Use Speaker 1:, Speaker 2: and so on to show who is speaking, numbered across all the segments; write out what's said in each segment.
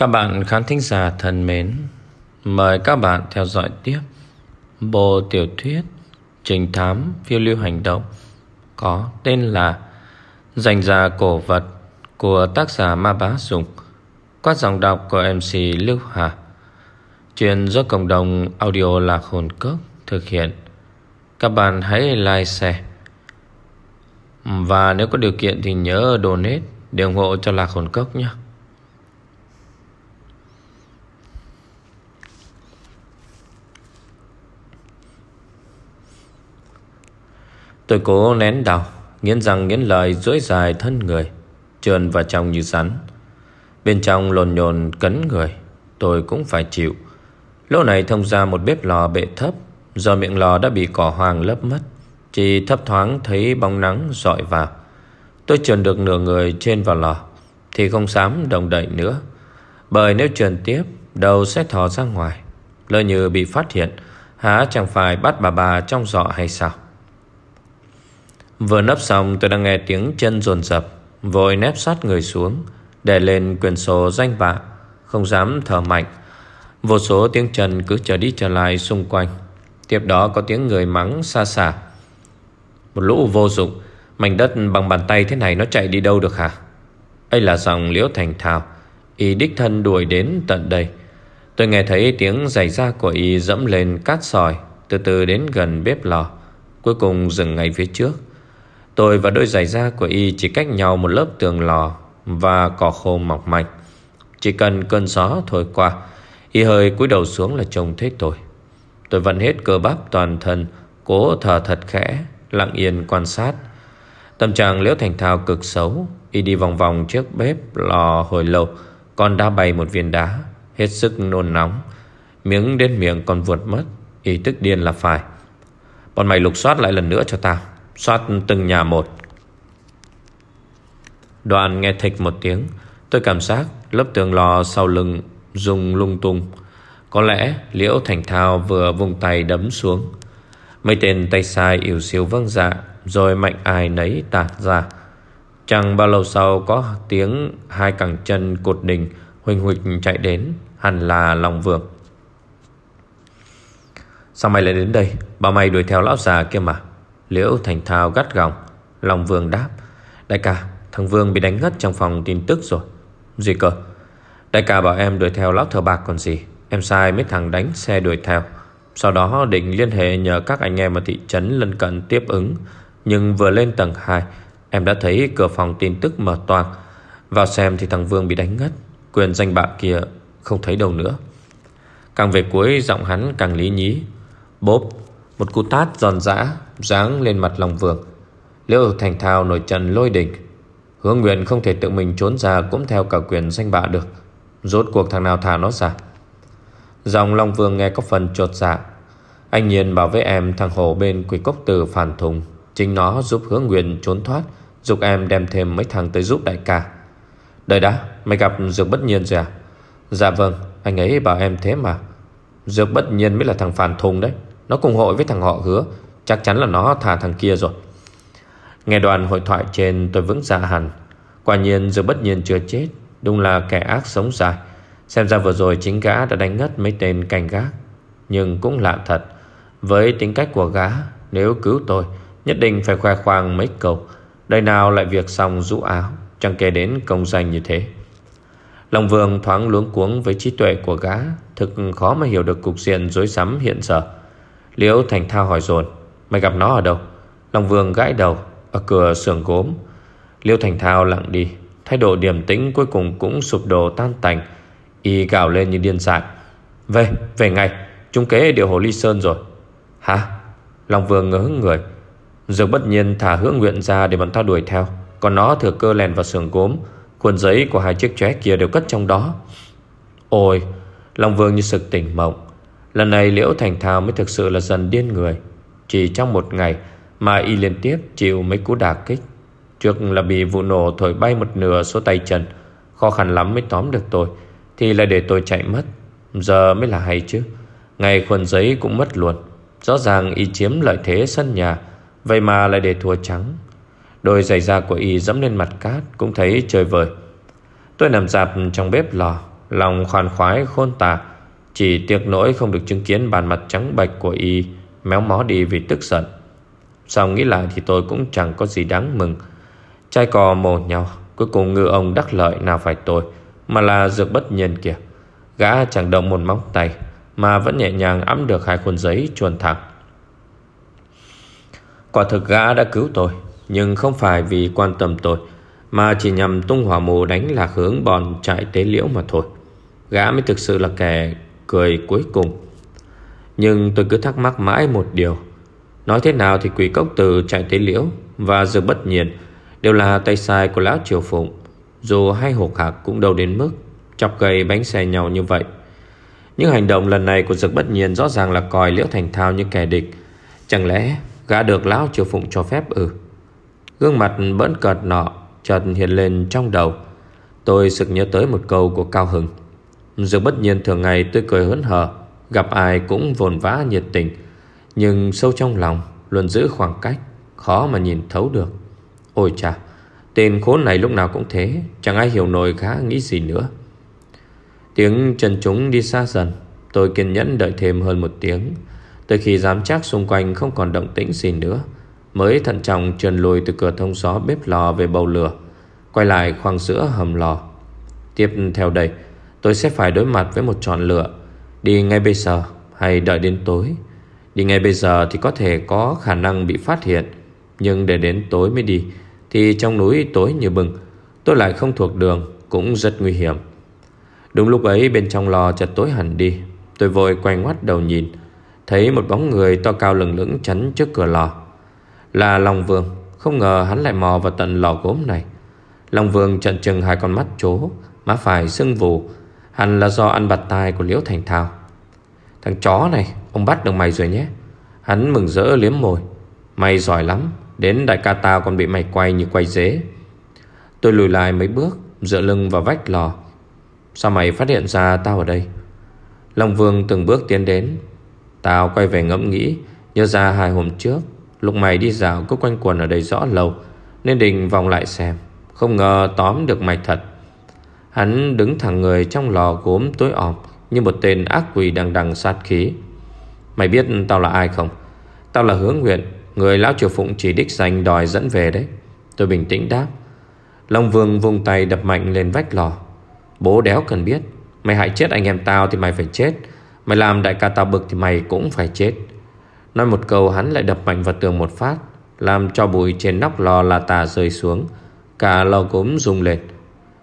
Speaker 1: Các bạn khán thính giả thân mến, Mời các bạn theo dõi tiếp Bộ tiểu thuyết Trình thám phiêu lưu hành động Có tên là Dành ra cổ vật Của tác giả Ma Bá Dùng Qua dòng đọc của MC Lưu Hà. Chuyện do cộng đồng audio lạc hồn cốc thực hiện. Các bạn hãy like, share. Và nếu có điều kiện thì nhớ donate để ủng hộ cho lạc hồn cốc nhé. Tôi cố nén đau, Nghiến răng nghiến lời dối dài thân người Trơn vào trong như rắn Bên trong lồn nhồn cấn người, Tôi cũng phải chịu. Lỗ này thông ra một bếp lò bệ thấp, Do miệng lò đã bị cỏ hoàng lấp mất. Chỉ thấp thoáng thấy bóng nắng dọi vào. Tôi trườn được nửa người trên vào lò, Thì không dám đồng đậy nữa. Bởi nếu trườn tiếp, Đầu sẽ thò ra ngoài. Lỡ như bị phát hiện, Há chẳng phải bắt bà bà trong giọ hay sao? Vừa nấp xong, tôi đang nghe tiếng chân dồn dập, Vội nép sát người xuống Để lên quyển sổ danh bạ Không dám thở mạnh. Vô số tiếng chân cứ trở đi trở lại xung quanh. Tiếp đó có tiếng người mắng xa xả. Một lũ vô dụng, Mảnh đất bằng bàn tay thế này nó chạy đi đâu được hả? Ấy là dòng liễu thành thảo, Y đích thân đuổi đến tận đây. Tôi nghe thấy tiếng giày da của Y dẫm lên cát sỏi, Từ từ đến gần bếp lò, Cuối cùng dừng ngay phía trước. Tôi và đôi giày da của y chỉ cách nhau một lớp tường lò và cỏ khô mọc mạch. Chỉ cần cơn gió thổi qua, y hơi cúi đầu xuống là trông thấy tôi. Tôi vẫn hết cơ bắp toàn thân, cố thở thật khẽ, lặng yên quan sát. Tâm trạng liễu thành thao cực xấu, y đi vòng vòng trước bếp lò hồi lâu, còn đã bay một viên đá, hết sức nôn nóng. Miếng đến miệng còn vượt mất, y tức điên là phải. Bọn mày lục soát lại lần nữa cho tao. Xoát từng nhà một. Đoàn nghe thịch một tiếng, Tôi cảm giác lớp tường lò sau lưng Dùng lung tung. Có lẽ liễu thành thao vừa vùng tay đấm xuống. Mấy tên tay sai yếu xíu vâng dạ Rồi mạnh ai nấy tạt ra. Chẳng bao lâu sau có tiếng Hai cẳng chân cột đình, Huỳnh huỳnh chạy đến, Hẳn là lòng vượng Sao mày lại đến đây? Bảo mày đuổi theo lão già kia mà. Liễu Thành Thao gắt gỏng. Long Vương đáp, Đại ca, thằng Vương bị đánh ngất trong phòng tin tức rồi. Gì cơ? Đại ca bảo em đuổi theo lão thờ bạc còn gì. Em sai mấy thằng đánh xe đuổi theo. Sau đó định liên hệ nhờ các anh em ở thị trấn lân cận tiếp ứng. Nhưng vừa lên tầng 2 Em đã thấy cửa phòng tin tức mở toang. Vào xem thì thằng Vương bị đánh ngất. Quyền danh bạc kia không thấy đâu nữa. Càng về cuối, giọng hắn càng lý nhí. Bốp, Một cú tát giòn giã Giáng lên mặt lòng vương Liễu thành thao nổi trần lôi đỉnh Hướng nguyện không thể tự mình trốn ra Cũng theo cả quyền danh bạ được. Rốt cuộc thằng nào thả nó ra? Dòng Long Vương nghe có phần trột dạ. Anh nhiên bảo với em Thằng hồ bên quỷ cốc từ phản thùng. Chính nó giúp hướng nguyện trốn thoát Dục em đem thêm mấy thằng tới giúp đại ca. Đợi đã, Mày gặp Dược Bất Nhiên rồi à? Dạ vâng Anh ấy bảo em thế mà. Dược Bất Nhiên mới là thằng phản thùng đấy. Nó cùng hội với thằng họ hứa. Chắc chắn là nó thả thằng kia rồi. Nghe đoàn hội thoại trên, tôi vững dạ hẳn. Quả nhiên giờ bất nhiên chưa chết. Đúng là kẻ ác sống dài. Xem ra vừa rồi chính gã đã đánh ngất mấy tên canh gác. Nhưng cũng lạ thật, Với tính cách của gã, Nếu cứu tôi, Nhất định phải khoe khoang mấy câu Đây nào lại việc xong rũ áo, Chẳng kể đến công danh như thế. Lòng Vương thoáng luống cuống với trí tuệ của gã, Thực khó mà hiểu được cục diện rối rắm hiện giờ. Liễu Thành Thao hỏi dồn Mày gặp nó ở đâu? Long Vương gãi đầu Ở cửa sưởng gốm. Liêu Thành Thao lặng đi Thái độ điềm tĩnh cuối cùng cũng sụp đổ tan tành. Y gào lên như điên dại. Về, về ngay chúng kế điều hồ ly sơn rồi. Hả? Long Vương ngớ người. Dược bất nhiên thả hứa nguyện ra để bọn ta đuổi theo. Còn nó thừa cơ lèn vào sườn gốm Cuộn giấy của hai chiếc chóe kia đều cất trong đó. Ôi Long Vương như sực tỉnh mộng. Lần này Liễu Thành Thao mới thực sự là dần điên người. Chỉ trong một ngày Mà y liên tiếp chịu mấy cú đả kích. Trước là bị vụ nổ thổi bay một nửa số tay chân, Khó khăn lắm mới tóm được tôi, Thì lại để tôi chạy mất. Giờ mới là hay chứ Ngày khuôn giấy cũng mất luôn. Rõ ràng y chiếm lợi thế sân nhà, Vậy mà lại để thua trắng. Đôi giày da của y dẫm lên mặt cát Cũng thấy trời vời. Tôi nằm dạp trong bếp lò, Lòng khoan khoái khôn tả, Chỉ tiếc nỗi không được chứng kiến bàn mặt trắng bạch của y. Méo mó đi vì tức giận. Sau nghĩ lại thì tôi cũng chẳng có gì đáng mừng. Trai cò mồ nhau Cuối cùng ngư ông đắc lợi nào phải tôi Mà là dược bất nhiên kìa. Gã chẳng động một móng tay, Mà vẫn nhẹ nhàng ấm được hai khuôn giấy chuồn thẳng. Quả thực gã đã cứu tôi, Nhưng không phải vì quan tâm tôi, Mà chỉ nhằm tung hỏa mù đánh lạc hướng bọn chạy tế liễu mà thôi. Gã mới thực sự là kẻ cười cuối cùng. Nhưng tôi cứ thắc mắc mãi một điều. Nói thế nào thì quỷ cốc từ chạy tới liễu Và dược bất nhiên Đều là tay sai của lão triều phụng, Dù hai hộp hạc cũng đâu đến mức Chọc gầy bánh xe nhau như vậy. Những hành động lần này của dược bất nhiên Rõ ràng là coi liễu thành thao như kẻ địch. Chẳng lẽ gã được lão triều phụng cho phép ư? Gương mặt bỡn cợt nọ Chợt hiện lên trong đầu. Tôi sực nhớ tới một câu của Cao Hưng. Dược bất nhiên thường ngày tôi cười hớn hở. Gặp ai cũng vồn vã nhiệt tình, Nhưng sâu trong lòng Luôn giữ khoảng cách, Khó mà nhìn thấu được. Ôi chà, Tên khốn này lúc nào cũng thế, Chẳng ai hiểu nổi khá nghĩ gì nữa. Tiếng chân chúng đi xa dần, Tôi kiên nhẫn đợi thêm hơn một tiếng, Tới khi dám chắc xung quanh không còn động tĩnh gì nữa, Mới thận trọng trườn lùi từ cửa thông gió bếp lò về bầu lửa, Quay lại khoang giữa hầm lò. Tiếp theo đây, Tôi sẽ phải đối mặt với một tròn lửa Đi ngay bây giờ hay đợi đến tối? Đi ngay bây giờ thì có thể có khả năng bị phát hiện, Nhưng để đến tối mới đi Thì trong núi tối như bừng Tôi lại không thuộc đường, Cũng rất nguy hiểm. Đúng lúc ấy bên trong lò chợt tối hẳn đi, Tôi vội quay ngoắt đầu nhìn. Thấy một bóng người to cao lừng lững chắn trước cửa lò. Là Long Vương, Không ngờ hắn lại mò vào tận lò gốm này. Long Vương trận chừng hai con mắt chố Má phải sưng vù Hẳn là do ăn bạt tai của Liễu Thành Thao. Thằng chó này, Ông bắt được mày rồi nhé. Hắn mừng rỡ liếm môi. Mày giỏi lắm, Đến đại ca tao còn bị mày quay như quay dế. Tôi lùi lại mấy bước, Dựa lưng vào vách lò. Sao mày phát hiện ra tao ở đây? Long Vương từng bước tiến đến. Tao quay về ngẫm nghĩ, Nhớ ra hai hôm trước, Lúc mày đi dạo cứ quanh quần ở đây rõ lâu Nên định vòng lại xem. Không ngờ tóm được mày thật. Hắn đứng thẳng người trong lò gốm tối ọp Như một tên ác quỷ đằng đằng sát khí. Mày biết tao là ai không? Tao là hướng nguyện Người lão triều phụng chỉ đích danh đòi dẫn về đấy. Tôi bình tĩnh đáp. Long Vương vùng tay đập mạnh lên vách lò. Bố đéo cần biết, Mày hại chết anh em tao thì mày phải chết. Mày làm đại ca tao bực thì mày cũng phải chết. Nói một câu, hắn lại đập mạnh vào tường một phát, Làm cho bụi trên nóc lò là tà rơi xuống, Cả lò gốm rung lên.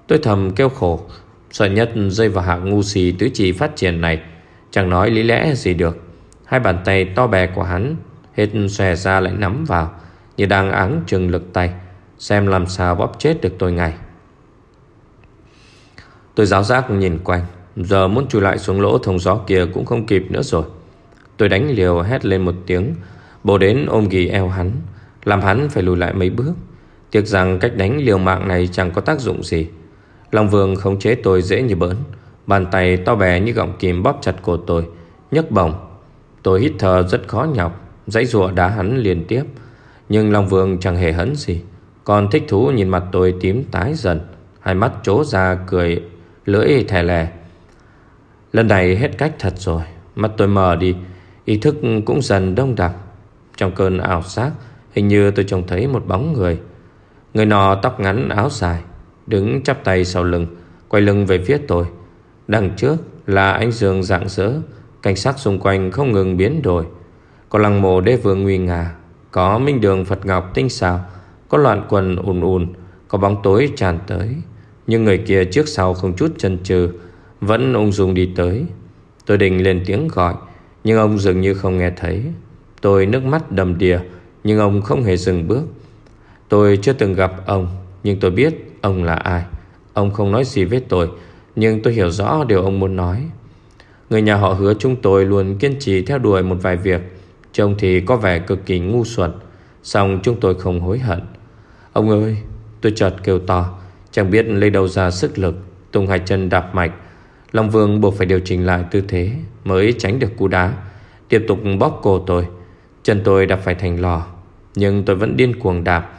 Speaker 1: Tôi thầm kêu khổ, Sợ nhất rơi vào hạng ngu xì tứ chi phát triển này. Chẳng nói lý lẽ gì được. Hai bàn tay to bè của hắn Hết xòe ra lại nắm vào, Như đang áng chừng lực tay, Xem làm sao bóp chết được tôi ngay. Tôi giáo giác nhìn quanh, Giờ muốn chui lại xuống lỗ thông gió kia Cũng không kịp nữa rồi. Tôi đánh liều hét lên một tiếng, Bồ đến ôm ghì eo hắn, Làm hắn phải lùi lại mấy bước. Tiếc rằng cách đánh liều mạng này chẳng có tác dụng gì. Long Vương khống chế tôi dễ như bỡn Bàn tay to bè như gọng kìm bóp chặt cổ tôi, nhấc bổng. Tôi hít thở rất khó nhọc, Dãy rùa đá hắn liên tiếp. Nhưng Long Vương chẳng hề hấn gì, Còn thích thú nhìn mặt tôi tím tái dần. Hai mắt trố ra cười Lưỡi thè lè. Lần này hết cách thật rồi, Mắt tôi mờ đi, Ý thức cũng dần đông đặc. Trong cơn ảo giác, Hình như tôi trông thấy một bóng người. Người nọ tóc ngắn áo dài Đứng chắp tay sau lưng, Quay lưng về phía tôi. Đằng trước là ánh dương dạng dỡ Cảnh sát xung quanh không ngừng biến đổi. Có lăng mộ đế vương nguy nga, Có minh đường Phật Ngọc tinh xào Có loạn quần ùn ùn, Có bóng tối tràn tới. Nhưng người kia trước sau không chút chân chừ, Vẫn ung dung đi tới. Tôi định lên tiếng gọi, Nhưng ông dường như không nghe thấy. Tôi nước mắt đầm đìa, Nhưng ông không hề dừng bước. Tôi chưa từng gặp ông, Nhưng tôi biết ông là ai. Ông không nói gì với tôi, Nhưng tôi hiểu rõ điều ông muốn nói. Người nhà họ hứa chúng tôi luôn kiên trì theo đuổi một vài việc, Trông thì có vẻ cực kỳ ngu xuẩn Xong chúng tôi không hối hận. Ông ơi, Tôi chợt kêu to, Chẳng biết lấy đâu ra sức lực, Tung hai chân đạp mạch. Long Vương buộc phải điều chỉnh lại tư thế Mới tránh được cú đá, Tiếp tục bóp cổ tôi. Chân tôi đạp phải thành lò, Nhưng tôi vẫn điên cuồng đạp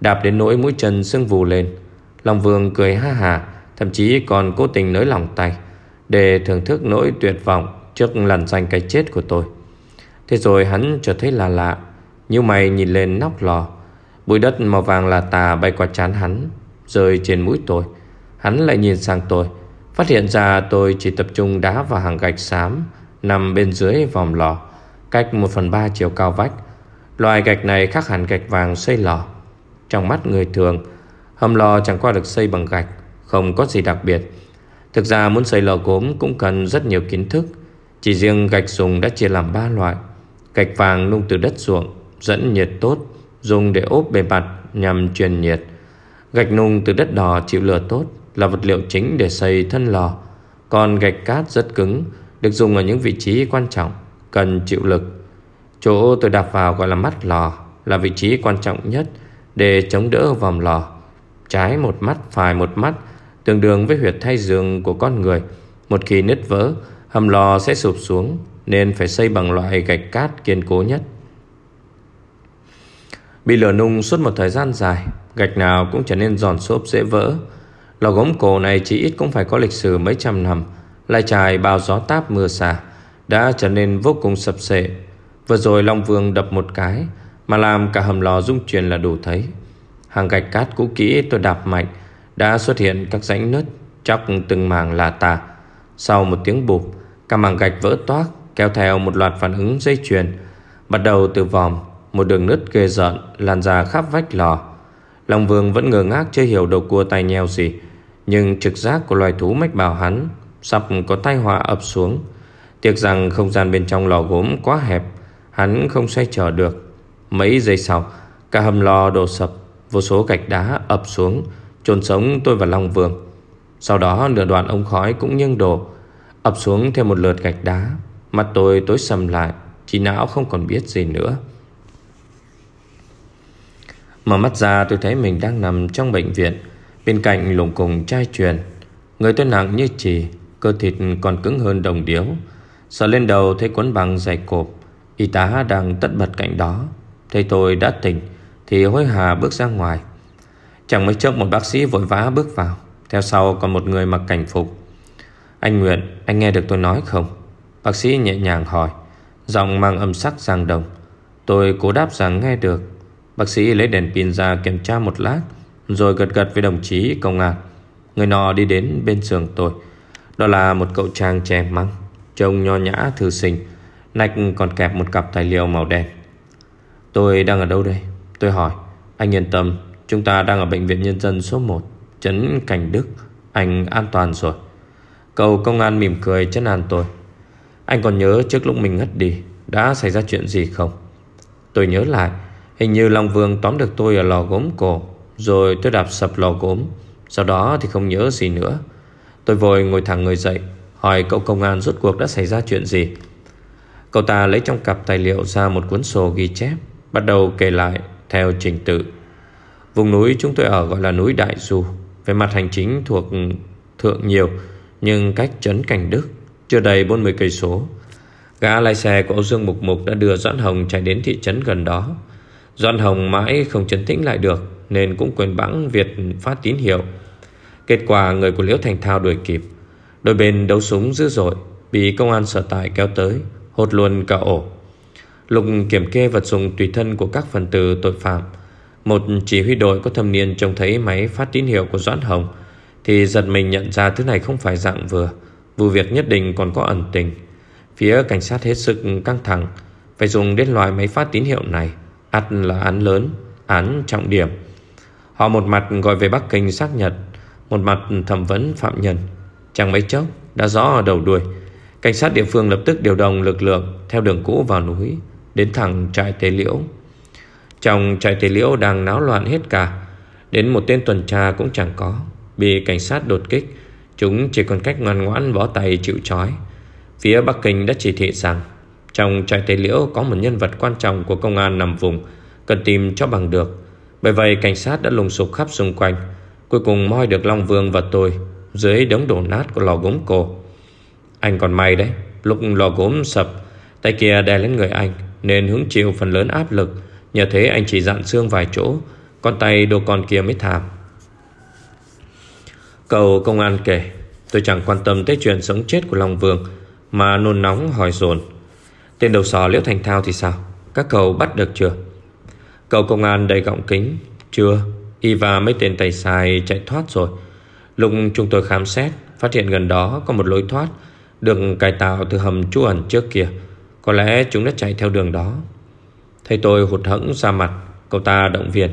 Speaker 1: Đạp đến nỗi mũi chân sưng vù lên. Long Vương cười ha hà, Thậm chí còn cố tình nới lỏng tay, Để thưởng thức nỗi tuyệt vọng Trước lần danh cái chết của tôi. Thế rồi hắn trở thấy là lạ Như mày nhìn lên nóc lò. Bụi đất màu vàng là tà bay qua chán hắn, Rơi trên mũi tôi. Hắn lại nhìn sang tôi, Phát hiện ra tôi chỉ tập trung đá vào hàng gạch xám Nằm bên dưới vòng lò, Cách 1 phần 3 chiều cao vách. Loài gạch này khác hẳn gạch vàng xây lò. Trong mắt người thường Hầm lò chẳng qua được xây bằng gạch, Không có gì đặc biệt. Thực ra muốn xây lò gốm cũng cần rất nhiều kiến thức. Chỉ riêng gạch dùng đã chia làm 3 loại. Gạch vàng nung từ đất ruộng, Dẫn nhiệt tốt, Dùng để ốp bề mặt nhằm truyền nhiệt. Gạch nung từ đất đỏ chịu lửa tốt, Là vật liệu chính để xây thân lò. Còn gạch cát rất cứng, Được dùng ở những vị trí quan trọng, Cần chịu lực. Chỗ tôi đạp vào gọi là mắt lò, Là vị trí quan trọng nhất Để chống đỡ vòng lò. Trái một mắt, phải một mắt Tương đương với huyệt thay giường của con người. Một khi nứt vỡ Hầm lò sẽ sụp xuống Nên phải xây bằng loại gạch cát kiên cố nhất. Bị lửa nung suốt một thời gian dài Gạch nào cũng trở nên giòn xốp dễ vỡ. Lò gốm cổ này chỉ ít cũng phải có lịch sử mấy trăm năm. Lại trải bao gió táp mưa xả Đã trở nên vô cùng sập sệ. Vừa rồi Long Vương đập một cái Mà làm cả hầm lò rung chuyển là đủ thấy. Hàng gạch cát cũ kỹ tôi đạp mạnh, Đã xuất hiện các rãnh nứt Chóc từng màng là tà. Sau một tiếng bụp, Cả màng gạch vỡ toác, Kéo theo một loạt phản ứng dây chuyền. Bắt đầu từ vòm, Một đường nứt ghê rợn lan ra khắp vách lò. Long Vương vẫn ngờ ngác chưa hiểu đầu cua tay nheo gì, Nhưng trực giác của loài thú mách bảo hắn Sắp có tai họa ập xuống. Tiếc rằng không gian bên trong lò gốm quá hẹp, Hắn không xoay trở được. Mấy giây sau, Cả hầm lò đổ sập. Vô số gạch đá ập xuống, chôn sống tôi và Long Vương. Sau đó, nửa đoạn ống khói cũng nghiêng đổ, ập xuống thêm một lượt gạch đá. Mặt tôi tối sầm lại Chỉ não không còn biết gì nữa. Mở mắt ra, tôi thấy mình đang nằm trong bệnh viện, Bên cạnh lùng cùng chai truyền. Người tôi nặng như chì, Cơ thịt còn cứng hơn đồng điếu. Sợ lên đầu thấy cuốn bằng dày cộp, Y tá đang tất bật cạnh đó. Thấy tôi đã tỉnh thì hối hà bước ra ngoài. Chẳng mấy chốc một bác sĩ vội vã bước vào. Theo sau còn một người mặc cảnh phục. Anh Nguyện Anh nghe được tôi nói không? Bác sĩ nhẹ nhàng hỏi. Giọng mang âm sắc giang đồng. Tôi cố đáp rằng nghe được. Bác sĩ lấy đèn pin ra kiểm tra một lát, Rồi gật gật với đồng chí, công an, Người nọ đi đến bên giường tôi. Đó là một cậu chàng trẻ măng, Trông nho nhã, thư sinh Nạch còn kẹp một cặp tài liệu màu đen. Tôi đang ở đâu đây? Tôi hỏi, Anh yên tâm, Chúng ta đang ở bệnh viện nhân dân số 1 Trấn Cảnh Đức. Anh an toàn rồi. Cầu công an mỉm cười chân an tôi. Anh còn nhớ trước lúc mình ngất đi, Đã xảy ra chuyện gì không? Tôi nhớ lại, Hình như Long Vương tóm được tôi ở lò gốm cổ, Rồi tôi đạp sập lò gốm. Sau đó thì không nhớ gì nữa. Tôi vội ngồi thẳng người dậy, Hỏi cậu công an rốt cuộc đã xảy ra chuyện gì. Cậu ta lấy trong cặp tài liệu ra một cuốn sổ ghi chép, Bắt đầu kể lại theo trình tự. Vùng núi chúng tôi ở gọi là núi Đại Du, Về mặt hành chính thuộc thượng nhiều, Nhưng cách trấn Cảnh Đức Chưa đầy 40 cây số. Gã lái xe của Âu Dương Mục Mục đã đưa Doãn Hồng chạy đến thị trấn gần đó. Doãn Hồng mãi không chấn tĩnh lại được, Nên cũng quên bẵng việc phát tín hiệu. Kết quả người của Liễu Thành Thao đuổi kịp. Đôi bên đấu súng dữ dội, Bị công an sở tại kéo tới, Hốt luôn cả ổ. Lục kiểm kê vật dụng tùy thân của các phần tử tội phạm. Một chỉ huy đội có thâm niên trông thấy máy phát tín hiệu của Doãn Hồng, Thì giật mình nhận ra thứ này không phải dạng vừa. Vụ việc nhất định còn có ẩn tình. Phía cảnh sát hết sức căng thẳng, Phải dùng đến loại máy phát tín hiệu này ắt là án lớn, Án trọng điểm. Họ một mặt gọi về Bắc Kinh xác nhận, Một mặt thẩm vấn phạm nhân. Chẳng mấy chốc, đã rõ ở đầu đuôi. Cảnh sát địa phương lập tức điều động lực lượng Theo đường cũ vào núi Đến thẳng trại tế liễu. Trong trại tế liễu đang náo loạn hết cả. Đến một tên tuần tra cũng chẳng có. Bị cảnh sát đột kích, Chúng chỉ còn cách ngoan ngoãn bó tay chịu trói. Phía Bắc Kinh đã chỉ thị rằng Trong trại tế liễu có một nhân vật quan trọng của công an nằm vùng, Cần tìm cho bằng được. Bởi vậy, cảnh sát đã lùng sục khắp xung quanh. Cuối cùng moi được Long Vương và tôi Dưới đống đổ nát của lò gốm cổ. Anh còn may đấy, Lúc lò gốm sập, Tay kia đè lên người anh. Nên hứng chịu phần lớn áp lực. Nhờ thế, anh chỉ dặn xương vài chỗ, Con tay đồ con kia mới thảm Cầu công an kể, Tôi chẳng quan tâm tới chuyện sống chết của Long Vương, Mà nôn nóng hỏi dồn. Tên đầu sò Liễu Thành Thao thì sao? Các cậu bắt được chưa? Cậu công an đầy gọng kính, Chưa? Y và mấy tên tay sai chạy thoát rồi. Lúc chúng tôi khám xét, Phát hiện gần đó có một lối thoát Được cải tạo từ hầm trú ẩn trước kia. Có lẽ chúng đã chạy theo đường đó. Thấy tôi hụt hẫng ra mặt, Cậu ta động viên.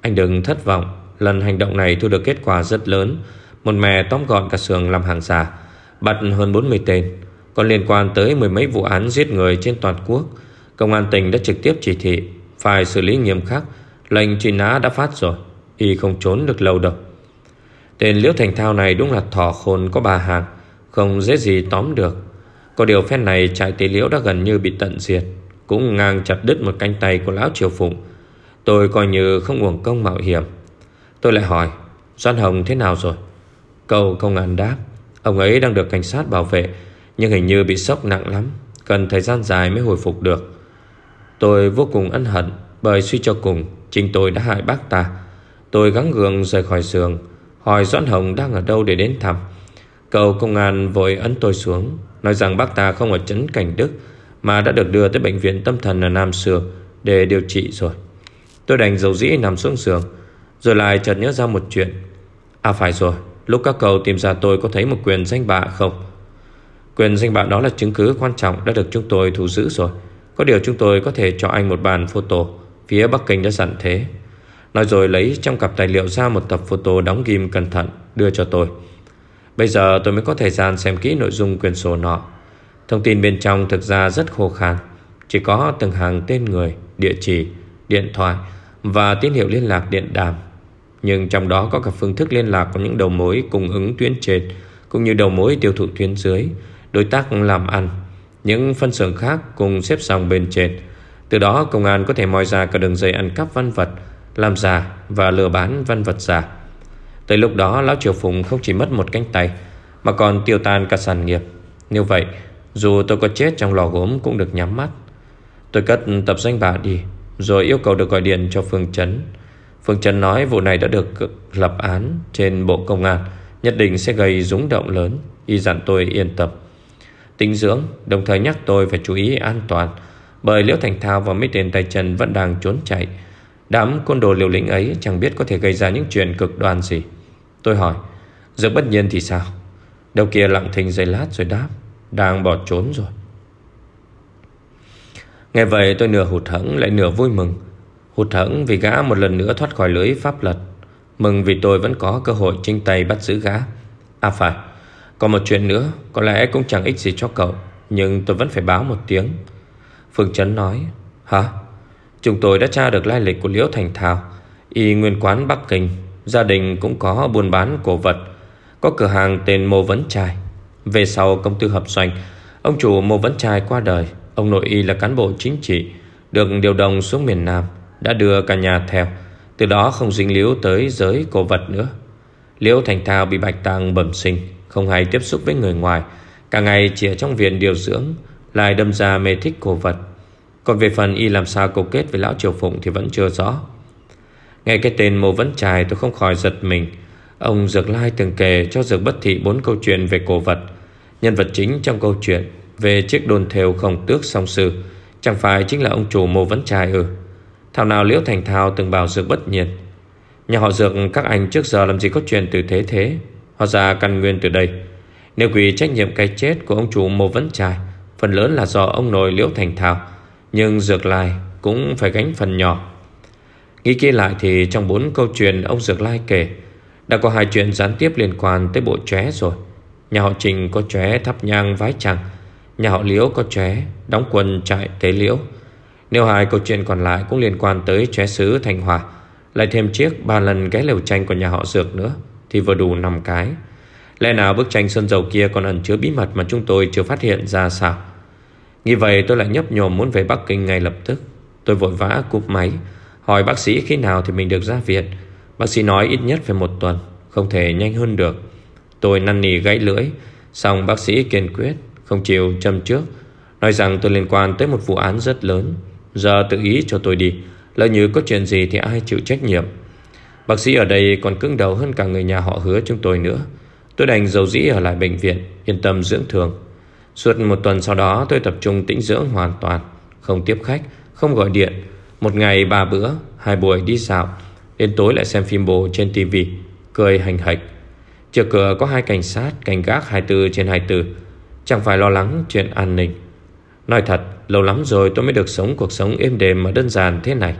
Speaker 1: Anh đừng thất vọng, Lần hành động này thu được kết quả rất lớn. Một mè tóm gọn cả sườn làm hàng giả, Bắt hơn 40 tên. Còn liên quan tới mười mấy vụ án giết người trên toàn quốc, Công an tỉnh đã trực tiếp chỉ thị, Phải xử lý nghiêm khắc. Lệnh truy nã đã phát rồi, Y không trốn được lâu đâu. Tên Liễu Thành Thao này đúng là thỏ khôn có ba hàng Không dễ gì tóm được. Có điều phen này trại tế liễu đã gần như bị tận diệt, Cũng ngang chặt đứt một cánh tay của lão triều phụng. Tôi coi như không uổng công mạo hiểm. Tôi lại hỏi, Doan Hồng thế nào rồi? Cầu công an đáp, Ông ấy đang được cảnh sát bảo vệ, Nhưng hình như bị sốc nặng lắm, Cần thời gian dài mới hồi phục được. Tôi vô cùng ân hận, Bởi suy cho cùng, Chính tôi đã hại bác ta. Tôi gắng gượng rời khỏi giường, Hỏi Doãn Hồng đang ở đâu để đến thăm. Cậu công an vội ấn tôi xuống. Nói rằng bác ta không ở trấn Cảnh Đức, Mà đã được đưa tới bệnh viện tâm thần ở Nam Sương Để điều trị rồi. Tôi đành dầu dĩ nằm xuống giường, Rồi lại chợt nhớ ra một chuyện. À phải rồi, Lúc các cậu tìm ra tôi có thấy một quyền danh bạ không? Quyền danh bạ đó là chứng cứ quan trọng Đã được chúng tôi thu giữ rồi. Có điều chúng tôi có thể cho anh một bàn photo, Phía Bắc Kinh đã dặn thế. Nói rồi lấy trong cặp tài liệu ra một tập photo đóng ghim cẩn thận, Đưa cho tôi. Bây giờ tôi mới có thời gian xem kỹ nội dung quyển sổ nọ. Thông tin bên trong thực ra rất khô khan. Chỉ có từng hàng tên người, địa chỉ, điện thoại Và tín hiệu liên lạc điện đàm. Nhưng trong đó có cả phương thức liên lạc của những đầu mối cung ứng tuyến trên Cũng như đầu mối tiêu thụ tuyến dưới Đối tác làm ăn. Những phân xưởng khác cùng xếp dòng bên trên. Từ đó công an có thể moi ra cả đường dây ăn cắp văn vật làm giả và lừa bán văn vật giả. Tới lúc đó, Lão Triều Phùng không chỉ mất một cánh tay, Mà còn tiêu tan cả sản nghiệp. Như vậy, Dù tôi có chết trong lò gốm cũng được nhắm mắt. Tôi cất tập danh bạ đi, Rồi yêu cầu được gọi điện cho Phương Trấn Phương Trấn nói vụ này đã được lập án Trên Bộ Công an, Nhất định sẽ gây rúng động lớn, Y dặn tôi yên tâm. Tính dưỡng, Đồng thời nhắc tôi phải chú ý an toàn, Bởi Liễu Thành Thao và mấy tên tay chân vẫn đang trốn chạy. Đám côn đồ liều lĩnh ấy chẳng biết có thể gây ra những chuyện cực đoan gì. Tôi hỏi, Dược bất nhiên thì sao? Đầu kia lặng thinh giây lát rồi đáp, Đang bỏ trốn rồi. Nghe vậy tôi nửa hụt hẫng lại nửa vui mừng. Hụt hẫng vì gã một lần nữa thoát khỏi lưới pháp luật, Mừng vì tôi vẫn có cơ hội chinh tay bắt giữ gã. À phải, Còn một chuyện nữa, Có lẽ cũng chẳng ích gì cho cậu, Nhưng tôi vẫn phải báo một tiếng. Phương Trấn nói, Hả? Chúng tôi đã tra được lai lịch của Liễu Thành Thảo Y nguyên quán Bắc Kinh. Gia đình cũng có buôn bán cổ vật. Có cửa hàng tên Mô Vấn Trai. Về sau công tư hợp doanh, Ông chủ Mô Vấn Trai qua đời. Ông nội y là cán bộ chính trị, Được điều động xuống miền Nam, Đã đưa cả nhà theo. Từ đó không dính líu tới giới cổ vật nữa. Liễu Thành Thao bị bạch tàng bẩm sinh, Không hay tiếp xúc với người ngoài. Cả ngày chỉ ở trong viện điều dưỡng, Lại đâm ra mê thích cổ vật. Còn về phần y làm sao câu kết với lão Triều Phụng Thì vẫn chưa rõ. Nghe cái tên Mô Vấn Trài tôi không khỏi giật mình. Ông Dược Lai từng kể cho Dược Bất Thị bốn câu chuyện về cổ vật. Nhân vật chính trong câu chuyện Về chiếc đồn thều khổng tước song sư. Chẳng phải chính là ông chủ Mô Vấn Trài ư? Thảo nào Liễu Thành Thao từng bảo Dược Bất Nhiệt, Nhà họ Dược các anh trước giờ làm gì có chuyện từ thế thế? Họ ra căn nguyên từ đây. Nếu quỷ trách nhiệm cái chết của ông chủ Mô Vấn Trài Phần lớn là do ông nội Liễu Thành Thao. Nhưng Dược Lai cũng phải gánh phần nhỏ. Nghĩ kỹ lại thì trong bốn câu chuyện ông Dược Lai kể, Đã có hai chuyện gián tiếp liên quan tới bộ chóe rồi. Nhà họ Trình có chóe thắp nhang vái trăng Nhà họ Liễu có chóe đóng quân trại tế liễu. Nếu hai câu chuyện còn lại cũng liên quan tới chóe sứ Thành Hòa, Lại thêm chiếc ba lần ghé lều tranh của nhà họ Dược nữa, Thì vừa đủ 5 cái. Lẽ nào bức tranh sơn dầu kia còn ẩn chứa bí mật mà chúng tôi chưa phát hiện ra sao? Nghĩ vậy tôi lại nhấp nhồm muốn về Bắc Kinh ngay lập tức. Tôi vội vã cúp máy. Hỏi bác sĩ khi nào thì mình được ra viện. Bác sĩ nói ít nhất phải một tuần, Không thể nhanh hơn được. Tôi năn nỉ gãy lưỡi, Xong bác sĩ kiên quyết, Không chịu châm trước. Nói rằng tôi liên quan tới một vụ án rất lớn. Giờ tự ý cho tôi đi, Lỡ như có chuyện gì thì ai chịu trách nhiệm. Bác sĩ ở đây còn cứng đầu hơn cả người nhà họ hứa chúng tôi nữa. Tôi đành dầu dĩ ở lại bệnh viện, Yên tâm dưỡng thường Suốt một tuần sau đó tôi tập trung tĩnh dưỡng hoàn toàn, Không tiếp khách, Không gọi điện. Một ngày ba bữa, Hai buổi đi dạo, Đến tối lại xem phim bộ trên tivi Cười hành hạch. Trước cửa có hai cảnh sát, Cảnh gác 24 trên 24 Chẳng phải lo lắng chuyện an ninh. Nói thật, Lâu lắm rồi tôi mới được sống cuộc sống êm đềm Mà đơn giản thế này.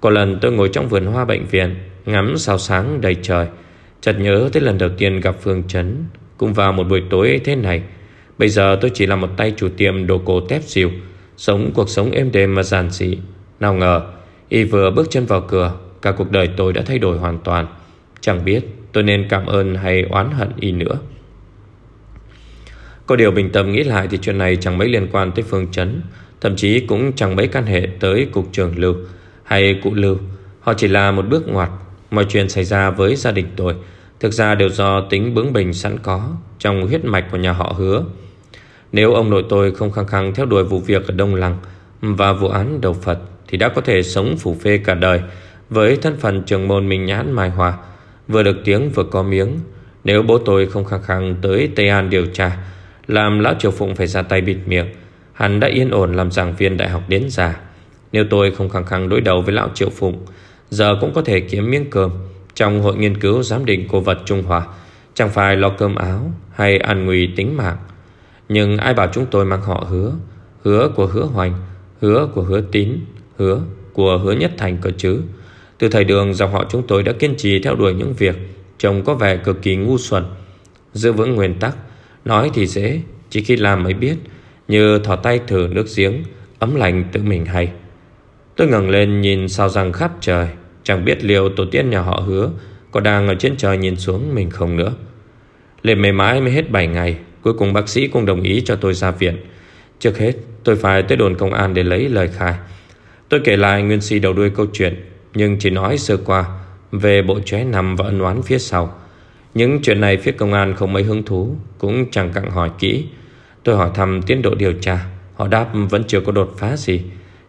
Speaker 1: Có lần tôi ngồi trong vườn hoa bệnh viện, Ngắm sao sáng đầy trời. Chợt nhớ tới lần đầu tiên gặp Phương Trấn Cũng vào một buổi tối thế này. Bây giờ tôi chỉ là một tay chủ tiệm đồ cổ tép diều Sống cuộc sống êm đềm mà giản dị. Nào ngờ Y vừa bước chân vào cửa Cả cuộc đời tôi đã thay đổi hoàn toàn. Chẳng biết tôi nên cảm ơn hay oán hận Y nữa. Có điều bình tâm nghĩ lại Thì chuyện này chẳng mấy liên quan tới Phương chấn, Thậm chí cũng chẳng mấy can hệ tới Cục trưởng Lưu Hay cụ Lưu. Họ chỉ là một bước ngoặt Mọi chuyện xảy ra với gia đình tôi Thực ra đều do tính bướng bỉnh sẵn có Trong huyết mạch của nhà họ hứa. Nếu ông nội tôi không khăng khăng Theo đuổi vụ việc ở Đông Lăng Và vụ án đầu Phật thì đã có thể sống phủ phê cả đời Với thân phận trường môn minh nhãn mai hòa Vừa được tiếng vừa có miếng. Nếu bố tôi không khăng khăng tới Tây An điều tra, Làm Lão Triều Phụng phải ra tay bịt miệng, Hắn đã yên ổn làm giảng viên đại học đến già. Nếu tôi không khăng khăng đối đầu với Lão Triệu Phụng, Giờ cũng có thể kiếm miếng cơm Trong hội nghiên cứu giám định cổ vật Trung Hoa. Chẳng phải lo cơm áo Hay ăn nguy tính mạng. Nhưng ai bảo chúng tôi mang họ hứa? Hứa của hứa hoành, Hứa của hứa tín. Hứa, của hứa nhất thành cơ chứ. Từ thời đường dòng họ chúng tôi đã kiên trì theo đuổi những việc Trông có vẻ cực kỳ ngu xuẩn, Giữ vững nguyên tắc. Nói thì dễ, Chỉ khi làm mới biết, Như thỏ tay thử nước giếng, Ấm lành tự mình hay. Tôi ngẩng lên nhìn sao răng khắp trời, Chẳng biết liệu tổ tiên nhà họ hứa Có đang ở trên trời nhìn xuống mình không nữa. Lên mê mãi mới hết 7 ngày, Cuối cùng bác sĩ cũng đồng ý cho tôi ra viện. Trước hết, tôi phải tới đồn công an để lấy lời khai. Tôi kể lại nguyên si đầu đuôi câu chuyện, Nhưng chỉ nói sơ qua Về bộ chóe nằm và ân oán phía sau. Những chuyện này phía công an không mấy hứng thú, Cũng chẳng cặn hỏi kỹ. Tôi hỏi thăm tiến độ điều tra, Họ đáp vẫn chưa có đột phá gì.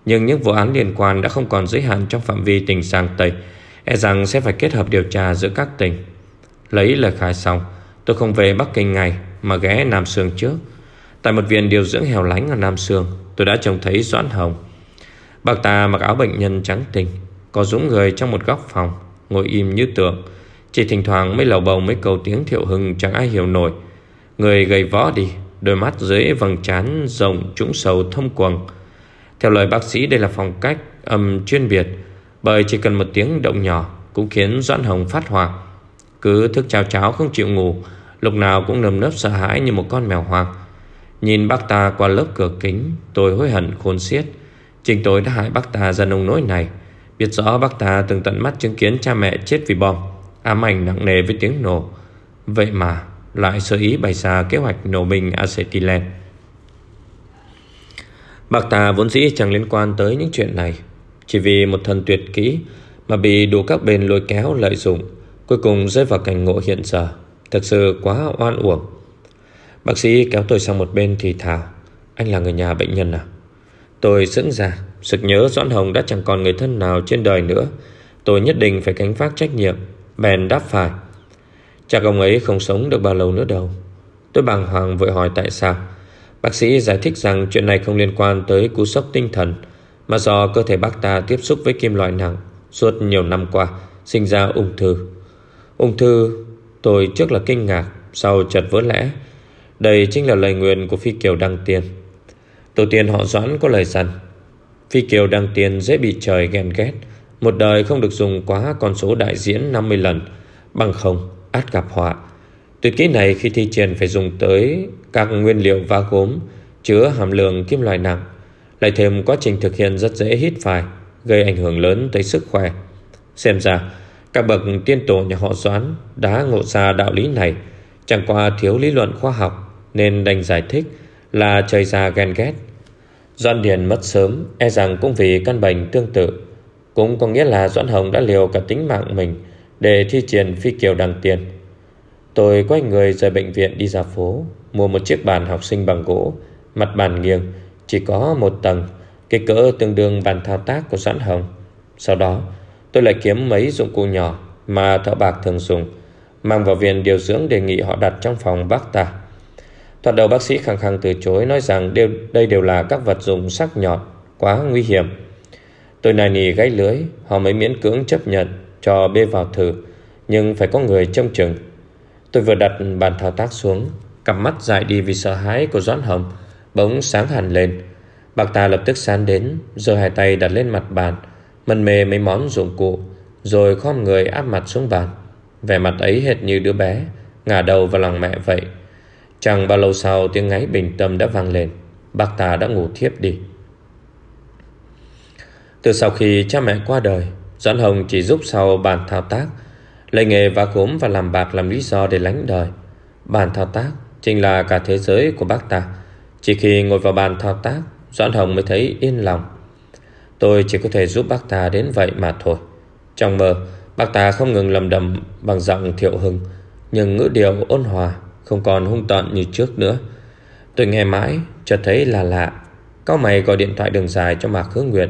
Speaker 1: Nhưng những vụ án liên quan đã không còn giới hạn trong phạm vi tỉnh Giang Tây E rằng sẽ phải kết hợp điều tra giữa các tỉnh. Lấy lời khai xong Tôi không về Bắc Kinh ngay, Mà ghé Nam Sương trước. Tại một viện điều dưỡng hẻo lánh ở Nam Sương, Tôi đã trông thấy Doãn Hồng. Bác ta mặc áo bệnh nhân trắng tinh Có dũng người trong một góc phòng, Ngồi im như tượng. Chỉ thỉnh thoảng mới lầu bầu mấy câu tiếng thiệu hưng Chẳng ai hiểu nổi. Người gầy võ đi, Đôi mắt dưới vầng trán rộng trũng sầu thông quầng. Theo lời bác sĩ, đây là phong cách âm chuyên biệt, Bởi chỉ cần một tiếng động nhỏ Cũng khiến Doãn Hồng phát hoảng Cứ thức cháo cháo không chịu ngủ, Lúc nào cũng nầm nấp sợ hãi như một con mèo hoang. Nhìn bác ta qua lớp cửa kính, Tôi hối hận khôn xiết. Chính tôi đã hại bác ta ra nông nỗi này. Biết rõ bác ta từng tận mắt chứng kiến cha mẹ chết vì bom, Ám ảnh nặng nề với tiếng nổ. Vậy mà lại sơ ý bày ra kế hoạch nổ bình acetylene. Bác ta vốn dĩ chẳng liên quan tới những chuyện này. Chỉ vì một thần tuyệt kỹ Mà bị đủ các bên lôi kéo lợi dụng, Cuối cùng rơi vào cảnh ngộ hiện giờ. Thật sự quá oan uổng. Bác sĩ kéo tôi sang một bên thì thào, Anh là người nhà bệnh nhân à? Tôi sững ra, Sực nhớ Doãn Hồng đã chẳng còn người thân nào trên đời nữa. Tôi nhất định phải gánh vác trách nhiệm, Bèn đáp phải. Chắc ông ấy không sống được bao lâu nữa đâu. Tôi bàng hoàng vội hỏi tại sao. Bác sĩ giải thích rằng chuyện này không liên quan tới cú sốc tinh thần, Mà do cơ thể bác ta tiếp xúc với kim loại nặng Suốt nhiều năm qua, Sinh ra ung thư. Ung thư, tôi trước là kinh ngạc, Sau chợt vỡ lẽ. Đây chính là lời nguyện của Phi Kiều Đăng Tiên. Tổ tiên họ Doãn có lời rằng Phi Kiều Đăng tiền dễ bị trời ghen ghét Một đời không được dùng quá con số đại diễn 50 lần Bằng không át gặp họa Tuyệt kỹ này khi thi triển phải dùng tới các nguyên liệu va gốm chứa hàm lượng kim loại nặng, lại thêm quá trình thực hiện rất dễ hít phải, gây ảnh hưởng lớn tới sức khỏe. Xem ra, các bậc tiên tổ nhà họ Doãn đã ngộ ra đạo lý này, chẳng qua thiếu lý luận khoa học nên đành giải thích là trời già ghen ghét. Doãn Điền mất sớm, e rằng cũng vì căn bệnh tương tự. Cũng có nghĩa là Doãn Hồng đã liều cả tính mạng mình để thi triển phi kiều đằng tiền. Tôi quay người rời bệnh viện đi ra phố Mua một chiếc bàn học sinh bằng gỗ Mặt bàn nghiêng Chỉ có một tầng Kích cỡ tương đương bàn thao tác của Doãn Hồng Sau đó tôi lại kiếm mấy dụng cụ nhỏ Mà thợ bạc thường dùng Mang vào viện điều dưỡng đề nghị họ đặt trong phòng bác ta Thoạt đầu bác sĩ khăng khăng từ chối Nói rằng đều, đây đều là các vật dụng sắc nhọn Quá nguy hiểm. Tôi nài nỉ gáy lưới Họ mới miễn cưỡng chấp nhận cho bê vào thử Nhưng phải có người trông chừng. Tôi vừa đặt bàn thao tác xuống Cặp mắt dại đi vì sợ hãi của Doãn Hồng Bỗng sáng hẳn lên. Bác ta lập tức sán đến Rồi hai tay đặt lên mặt bàn Mân mê mấy món dụng cụ Rồi khom người áp mặt xuống bàn. Vẻ mặt ấy hệt như đứa bé Ngả đầu vào lòng mẹ vậy. Chẳng bao lâu sau tiếng ngáy bình tâm đã vang lên. Bác ta đã ngủ thiếp đi. Từ sau khi cha mẹ qua đời, Doãn Hồng chỉ giúp sau bàn thao tác, Lấy nghề và gốm và làm bạc làm lý do để lánh đời. Bàn thao tác Chính là cả thế giới của bác ta. Chỉ khi ngồi vào bàn thao tác, Doãn Hồng mới thấy yên lòng. Tôi chỉ có thể giúp bác ta đến vậy mà thôi. Trong mơ, Bác ta không ngừng lầm đầm bằng giọng thiệu hưng Nhưng ngữ điệu ôn hòa. Không còn hung tợn như trước nữa. Tôi nghe mãi, Chợt thấy là lạ. Cao mày gọi điện thoại đường dài cho Mạc Hương Nguyệt.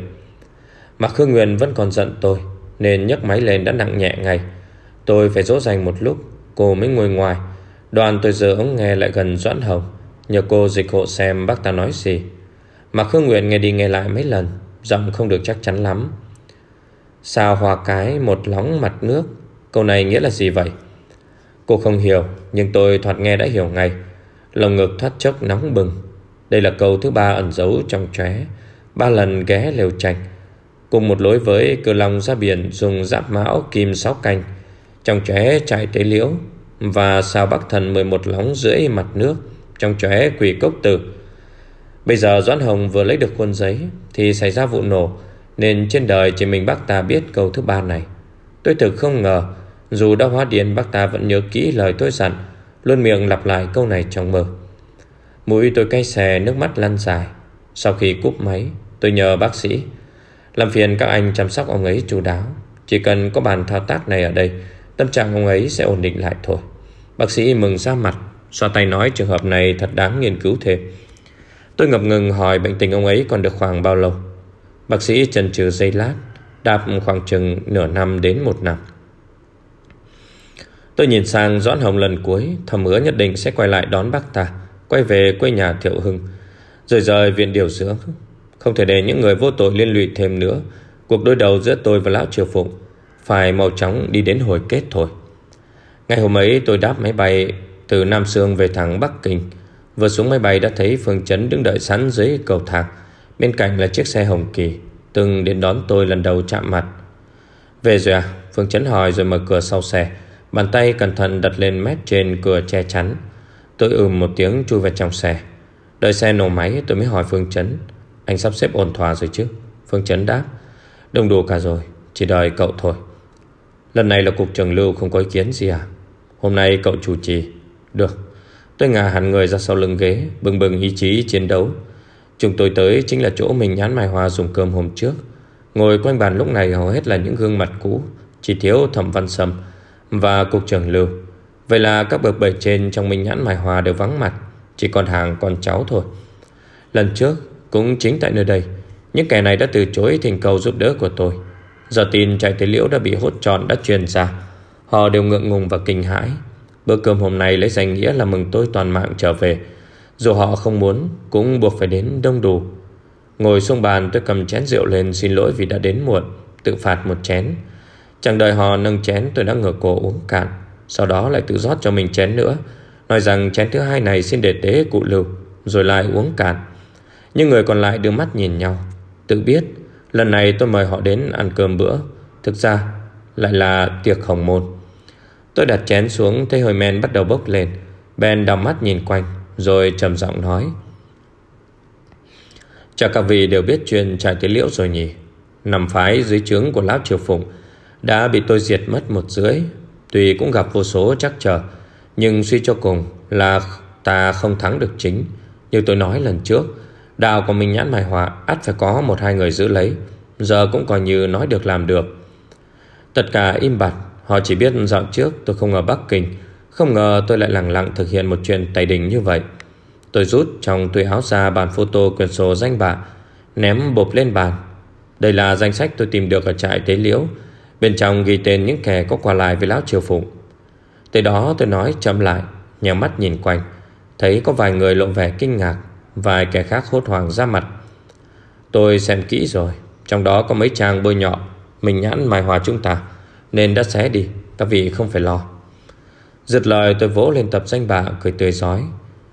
Speaker 1: Mạc Hương Nguyệt vẫn còn giận tôi, Nên nhấc máy lên đã nặng nhẹ ngay. Tôi phải dỗ dành một lúc, Cô mới ngồi ngoài. Đoàn tôi giờ ống nghe lại gần Doãn Hồng, Nhờ cô dịch hộ xem bác ta nói gì. Mạc Hương Nguyệt nghe đi nghe lại mấy lần, Giọng không được chắc chắn lắm. Sao hòa cái một lóng mặt nước? Câu này nghĩa là gì vậy? Cô không hiểu, Nhưng tôi thoạt nghe đã hiểu ngay. Lòng ngực thoát chốc nóng bừng. Đây là câu thứ ba ẩn giấu trong chóe. Ba lần ghé lều trạch Cùng một lối với cử lòng ra biển Dùng giáp mão kim sáu canh Trong chóe chạy tế liễu Và sao bắc thần 11 lóng rưỡi mặt nước. Trong chóe quỷ cốc tử. Bây giờ Doãn Hồng vừa lấy được khuôn giấy Thì xảy ra vụ nổ, Nên trên đời chỉ mình bác ta biết câu thứ ba này. Tôi thực không ngờ dù đã hóa điên, bác ta vẫn nhớ kỹ lời tôi dặn, Luôn miệng lặp lại câu này trong mơ. Mũi tôi cay xè, nước mắt lăn dài. Sau khi cúp máy, Tôi nhờ bác sĩ. Làm phiền các anh chăm sóc ông ấy chú đáo. Chỉ cần có bàn thao tác này ở đây, Tâm trạng ông ấy sẽ ổn định lại thôi. Bác sĩ mừng ra mặt Xoa tay nói trường hợp này thật đáng nghiên cứu thêm. Tôi ngập ngừng hỏi bệnh tình ông ấy còn được khoảng bao lâu. Bác sĩ chần chừ giây lát Đạp khoảng chừng nửa năm đến một năm. Tôi nhìn sang Doãn Hồng lần cuối, Thầm hứa nhất định sẽ quay lại đón bác ta, Quay về quê nhà Thiệu Hưng. Rồi rời viện điều dưỡng, Không thể để những người vô tội liên lụy thêm nữa. Cuộc đối đầu giữa tôi và Lão Triều Phụng Phải mau chóng đi đến hồi kết thôi. Ngày hôm ấy tôi đáp máy bay Từ Nam Sương về thẳng Bắc Kinh. Vừa xuống máy bay đã thấy Phương Chấn đứng đợi sẵn dưới cầu thang. Bên cạnh là chiếc xe Hồng Kỳ, Từng đến đón tôi lần đầu chạm mặt. Về rồi à? Phương Chấn hỏi rồi mở cửa sau xe. Bàn tay cẩn thận đặt lên mét trên cửa che chắn. Tôi ừm một tiếng chui vào trong xe. Đợi xe nổ máy, tôi mới hỏi Phương Chấn, Anh sắp xếp ổn thỏa rồi chứ? Phương Chấn đáp, Đông đủ cả rồi, Chỉ đợi cậu thôi. Lần này là cục trường lưu không có ý kiến gì à? Hôm nay cậu chủ trì. Được. Tôi ngả hẳn người ra sau lưng ghế, Bừng bừng ý chí chiến đấu. Chúng tôi tới chính là chỗ mình nhán Mai Hoa dùng cơm hôm trước. Ngồi quanh bàn lúc này hầu hết là những gương mặt cũ, Chỉ thiếu thẩm văn sâm và cục trưởng lưu. Vậy là các bậc bầy trên trong Minh Nhãn mài Hòa đều vắng mặt, Chỉ còn hàng con cháu thôi. Lần trước cũng chính tại nơi đây, Những kẻ này đã từ chối thỉnh cầu giúp đỡ của tôi. Giờ tin chạy tới liễu đã bị hốt tròn đã truyền ra. Họ đều ngượng ngùng và kinh hãi. Bữa cơm hôm nay lấy danh nghĩa là mừng tôi toàn mạng trở về. Dù họ không muốn, Cũng buộc phải đến đông đủ. Ngồi xuống bàn tôi cầm chén rượu lên Xin lỗi vì đã đến muộn, Tự phạt một chén. Chẳng đợi họ nâng chén tôi đã ngửa cổ uống cạn, Sau đó lại tự rót cho mình chén nữa, Nói rằng chén thứ hai này xin để tế cụ lưu Rồi lại uống cạn. Nhưng người còn lại đưa mắt nhìn nhau, Tự biết Lần này tôi mời họ đến ăn cơm bữa, Thực ra lại là tiệc hồng môn. Tôi đặt chén xuống, thấy hơi men bắt đầu bốc lên. Ben đào mắt nhìn quanh, Rồi trầm giọng nói Chắc các vị đều biết chuyện trại tế liễu rồi nhỉ. Nằm phái dưới trướng của Lão Triều Phụng đã bị tôi diệt mất một rưỡi, Tuy cũng gặp vô số chắc chờ Nhưng suy cho cùng là ta không thắng được chính. Như tôi nói lần trước đào của mình nhãn mài họa ắt phải có một hai người giữ lấy. Giờ cũng coi như nói được làm được. Tất cả im bặt Họ chỉ biết dạo trước tôi không ở Bắc Kinh. Không ngờ tôi lại lặng lặng thực hiện một chuyện tài đình như vậy. Tôi rút trong túi áo ra bản photo quyển sổ danh bạ Ném bộp lên bàn. Đây là danh sách tôi tìm được ở trại Tế Liễu. Bên trong ghi tên những kẻ có qua lại với Lão Triều Phụng. Tới đó tôi nói chậm lại Nhào mắt nhìn quanh, Thấy có vài người lộ vẻ kinh ngạc, Vài kẻ khác hốt hoảng ra mặt. Tôi xem kỹ rồi, Trong đó có mấy trang bôi nhọ, Mình nhãn mài hòa chúng ta, Nên đã xé đi, Các vị không phải lo. Giật lời tôi vỗ lên tập danh bạ, cười tươi giói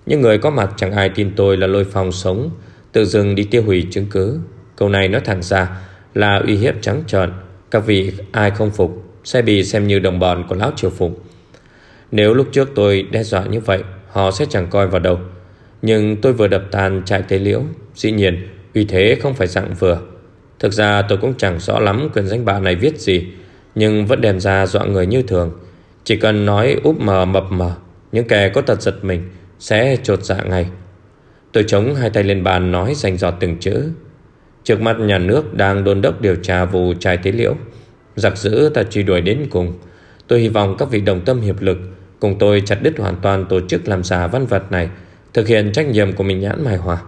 Speaker 1: Những người có mặt chẳng ai tin tôi là lôi phòng sống, Tự dưng đi tiêu hủy chứng cứ. Câu này nói thẳng ra Là uy hiếp trắng trợn. Các vị ai không phục Sẽ bị xem như đồng bọn của lão triều phục. Nếu lúc trước tôi đe dọa như vậy, Họ sẽ chẳng coi vào đâu. Nhưng tôi vừa đập tàn trại tế liễu, Dĩ nhiên, uy thế không phải dạng vừa. Thực ra tôi cũng chẳng rõ lắm Quyền danh bạ này viết gì, Nhưng vẫn đem ra dọa người như thường. Chỉ cần nói úp mờ mập mờ, Những kẻ có tật giật mình Sẽ trột dạ ngay. Tôi chống hai tay lên bàn nói dành dọt từng chữ. Trước mặt nhà nước đang đôn đốc điều tra vụ trái tế liễu Giặc dữ ta truy đuổi đến cùng. Tôi hy vọng các vị đồng tâm hiệp lực Cùng tôi chặt đứt hoàn toàn tổ chức làm giả văn vật này, Thực hiện trách nhiệm của mình nhãn mài hòa.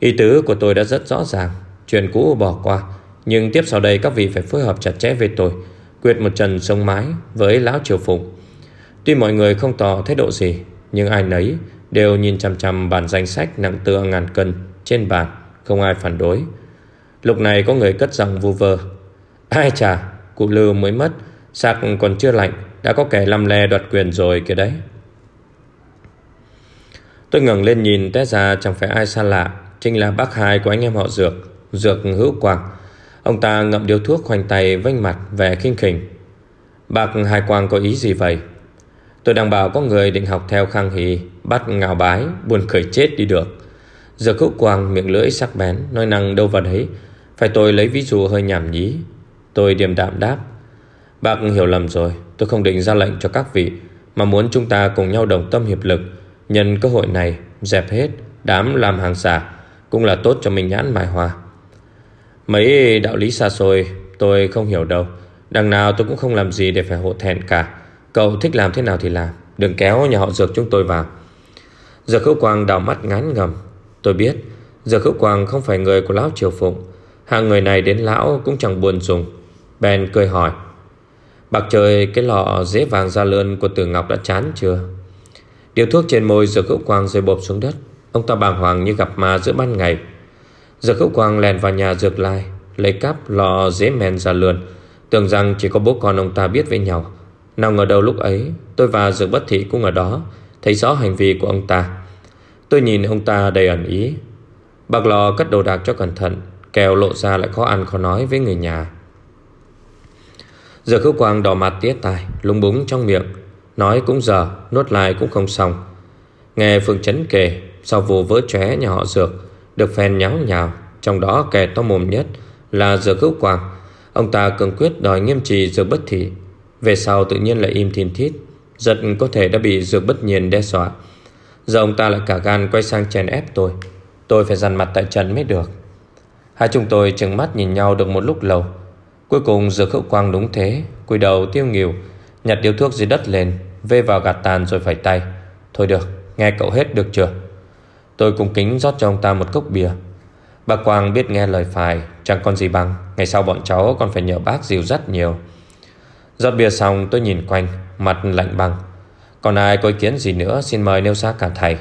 Speaker 1: Ý tứ của tôi đã rất rõ ràng. Chuyện cũ bỏ qua, Nhưng tiếp sau đây các vị phải phối hợp chặt chẽ với tôi, Quyết một trận sông mái Với lão triều phụng Tuy mọi người không tỏ thái độ gì, Nhưng ai nấy đều nhìn chằm chằm bản danh sách nặng tựa ngàn cân trên bàn. Không ai phản đối. Lúc này có người cất giọng vu vơ. Ai chà, Cụ Lưu mới mất Sạc còn chưa lạnh, Đã có kẻ lăm le đoạt quyền rồi kìa đấy. Tôi ngẩng lên nhìn, té ra chẳng phải ai xa lạ, Chính là bác hai của anh em họ Dược Dược hữu quang. Ông ta ngậm điếu thuốc khoanh tay vênh mặt, vẻ khinh khỉnh. Bác hai quang có ý gì vậy? Tôi đang bảo có người định học theo khang hì, Bắt ngào bái, Buồn khởi chết đi được. Giờ hữu quang miệng lưỡi sắc bén, Nói năng đâu vào đấy. Phải tôi lấy ví dụ hơi nhảm nhí. Tôi điềm đạm đáp, Bác hiểu lầm rồi, Tôi không định ra lệnh cho các vị, Mà muốn chúng ta cùng nhau đồng tâm hiệp lực. Nhân cơ hội này, Dẹp hết đám làm hàng giả, Cũng là tốt cho mình nhãn mài hòa. Mấy đạo lý xa xôi, Tôi không hiểu đâu. Đằng nào tôi cũng không làm gì để phải hộ thẹn cả. Cậu thích làm thế nào thì làm, Đừng kéo nhà họ Dược chúng tôi vào. Dược Hữu Quang đào mắt ngán ngầm Tôi biết, giờ Hữu Quang không phải người của Lão Triều Phụng. Hàng người này đến Lão cũng chẳng buồn dùng. Ben cười hỏi Bạc trời cái lọ dế vàng da lươn của Tử Ngọc đã chán chưa? Điều thuốc trên môi, giờ Hữu Quang rơi bộp xuống đất. Ông ta bàng hoàng như gặp ma giữa ban ngày. Giờ Hữu Quang lèn vào nhà Dược Lai, Lấy cắp lọ dế men da lươn. Tưởng rằng chỉ có bố con ông ta biết với nhau. Nào ngờ đâu lúc ấy, Tôi và Dược Bất Thị cũng ở đó, Thấy rõ hành vi của ông ta. Tôi nhìn ông ta đầy ẩn ý. Bạc lò cất đồ đạc cho cẩn thận Kèo lộ ra lại khó ăn khó nói với người nhà. Giờ khứu quang đỏ mặt tía tai Lúng búng trong miệng. Nói cũng giờ Nuốt lại cũng không xong. Nghe Phương Chấn kể, Sau vụ vỡ chóe nhà họ Dược, Được phen nháo nhào, Trong đó kẻ to mồm nhất Là Dược Hữu Quang. Ông ta cường quyết đòi nghiêm trì Dược Bất Thị. Về sau tự nhiên lại im thiên thít Giật có thể đã bị Dược Bất Nhiên đe dọa. Giờ ông ta lại cả gan quay sang chèn ép tôi. Tôi phải dằn mặt tại trận mới được. Hai chúng tôi chừng mắt nhìn nhau được một lúc lâu. Cuối cùng Dược Hữu Quang đúng thế Cúi đầu tiêu nghỉu Nhặt điếu thuốc dưới đất lên Vê vào gạt tàn rồi phải tay. Thôi được, nghe cậu hết được chưa? Tôi cùng kính rót cho ông ta một cốc bia. Bà Quang biết nghe lời phải Chẳng còn gì bằng Ngày sau bọn cháu còn phải nhờ bác dìu dắt nhiều. Rót bia xong tôi nhìn quanh Mặt lạnh băng. Còn ai có ý kiến gì nữa, xin mời nêu ra cả thầy.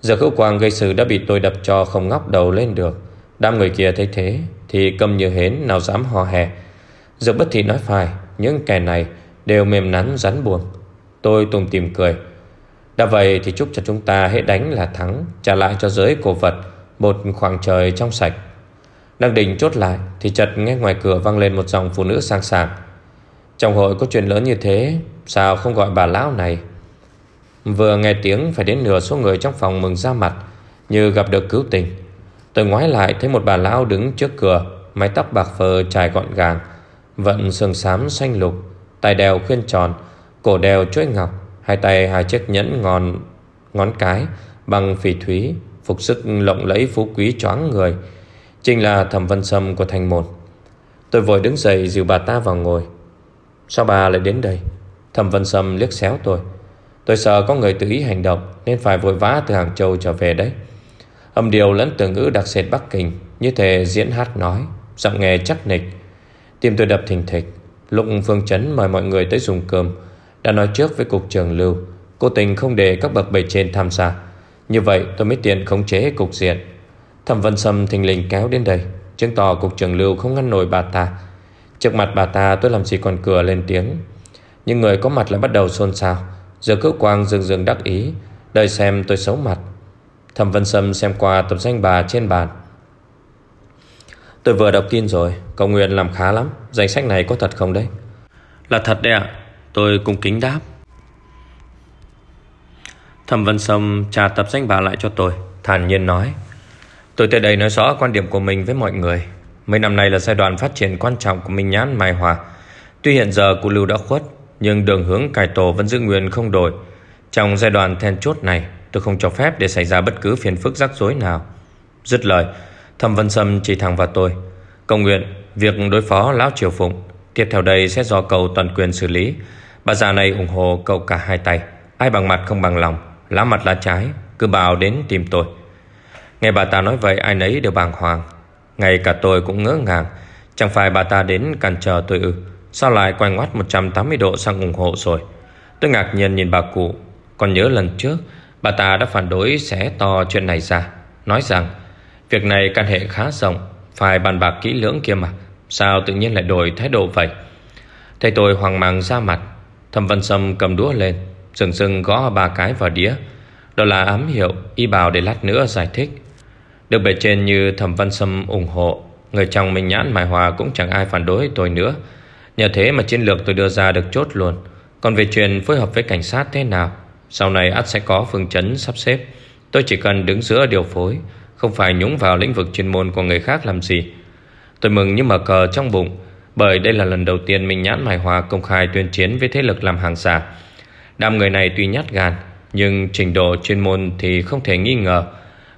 Speaker 1: Giờ hữu quang gây sự đã bị tôi đập cho không ngóc đầu lên được. Đám người kia thấy thế, Thì cầm như hến nào dám hò hè. Giờ bất thị nói phải, Những kẻ này đều mềm nắn, rắn buồn Tôi tùng tìm cười. Đã vậy thì chúc cho chúng ta hãy đánh là thắng, Trả lại cho giới cổ vật, Một khoảng trời trong sạch. Đang định chốt lại, Thì chợt nghe ngoài cửa vang lên một dòng phụ nữ sang sàng trong hội có chuyện lớn như thế, Sao không gọi bà lão này? Vừa nghe tiếng, phải đến nửa số người trong phòng mừng ra mặt, Như gặp được cứu tình. Tôi ngoái lại thấy một bà lão đứng trước cửa, Mái tóc bạc phơ trải gọn gàng, Vận sườn xám xanh lục tài đeo khuyên tròn, Cổ đeo chuỗi ngọc, Hai tay hai chiếc nhẫn ngón ngón cái, Bằng phỉ thúy, Phục sức lộng lẫy phú quý choáng người. Chính là thẩm vân sâm của thành môn. Tôi vội đứng dậy dìu bà ta vào ngồi. Sao bà lại đến đây? Thẩm vân sâm liếc xéo tôi. Tôi sợ có người tự ý hành động, Nên phải vội vã từ Hàng Châu trở về đấy. Âm điều lẫn từ ngữ đặc sệt Bắc Kinh, Như thể diễn hát nói, Giọng nghe chắc nịch. Tim tôi đập thình thịch Lục Phương Chấn mời mọi người tới dùng cơm, Đã nói trước với cục trưởng Lưu, Cố tình không để các bậc bề trên tham gia. Như vậy tôi mới tiện khống chế cục diện. Thẩm Vân Sâm thình lình kéo đến đây, Chứng tỏ cục trưởng Lưu không ngăn nổi bà ta. Trước mặt bà ta tôi làm gì còn cửa lên tiếng. Nhưng người có mặt lại bắt đầu xôn xao. Giờ cước quang dừng dừng đắc ý Đợi xem tôi xấu mặt. Thẩm Vân Sâm xem qua tập danh bà trên bàn. Tôi vừa đọc tin rồi Cầu nguyện làm khá lắm Danh sách này có thật không đấy? Là thật đấy ạ Tôi cung kính đáp. Thẩm Vân Sâm trả tập danh bà lại cho tôi Thản nhiên nói. Tôi tới đây nói rõ quan điểm của mình với mọi người Mấy năm nay là giai đoạn phát triển quan trọng của Minh Nhãn Mai Hòa. Tuy hiện giờ cụ Lưu đã khuất, Nhưng đường hướng cải tổ vẫn giữ nguyên không đổi. Trong giai đoạn then chốt này, Tôi không cho phép để xảy ra bất cứ phiền phức rắc rối nào. Dứt lời, Thẩm Vân Sâm chỉ thẳng vào tôi. Công nguyện, Việc đối phó Lão Triều Phụng, Tiếp theo đây sẽ do cậu toàn quyền xử lý. Bà già này ủng hộ cậu cả hai tay. Ai bằng mặt không bằng lòng, Lá mặt lá trái, Cứ bảo đến tìm tôi. Nghe bà ta nói vậy, ai nấy đều bàng hoàng. Ngay cả tôi cũng ngỡ ngàng. Chẳng phải bà ta đến cản trở tôi ư? Sao lại quay ngoắt 180 độ sang ủng hộ rồi? Tôi ngạc nhiên nhìn bà cụ. Còn nhớ lần trước, Bà ta đã phản đối xé to chuyện này ra. Nói rằng, Việc này căn hệ khá rộng, Phải bàn bạc kỹ lưỡng kia mà. Sao tự nhiên lại đổi thái độ vậy? Thầy tôi hoang mang ra mặt, Thẩm Văn Sâm cầm đũa lên Dừng dừng gõ ba cái vào đĩa. Đó là ám hiệu Y bảo để lát nữa giải thích. Được bề trên như Thẩm Văn Sâm ủng hộ. Người trong Minh Nhãn Mai Hòa Cũng chẳng ai phản đối tôi nữa. Nhờ thế mà chiến lược tôi đưa ra được chốt luôn. Còn về chuyện phối hợp với cảnh sát thế nào? Sau này ắt sẽ có phương chấn sắp xếp. Tôi chỉ cần đứng giữa điều phối, Không phải nhúng vào lĩnh vực chuyên môn của người khác làm gì. Tôi mừng như mở cờ trong bụng, Bởi đây là lần đầu tiên Minh Nhãn Mai Hòa công khai tuyên chiến với thế lực làm hàng giả. Đám người này tuy nhát gan, Nhưng trình độ chuyên môn thì không thể nghi ngờ.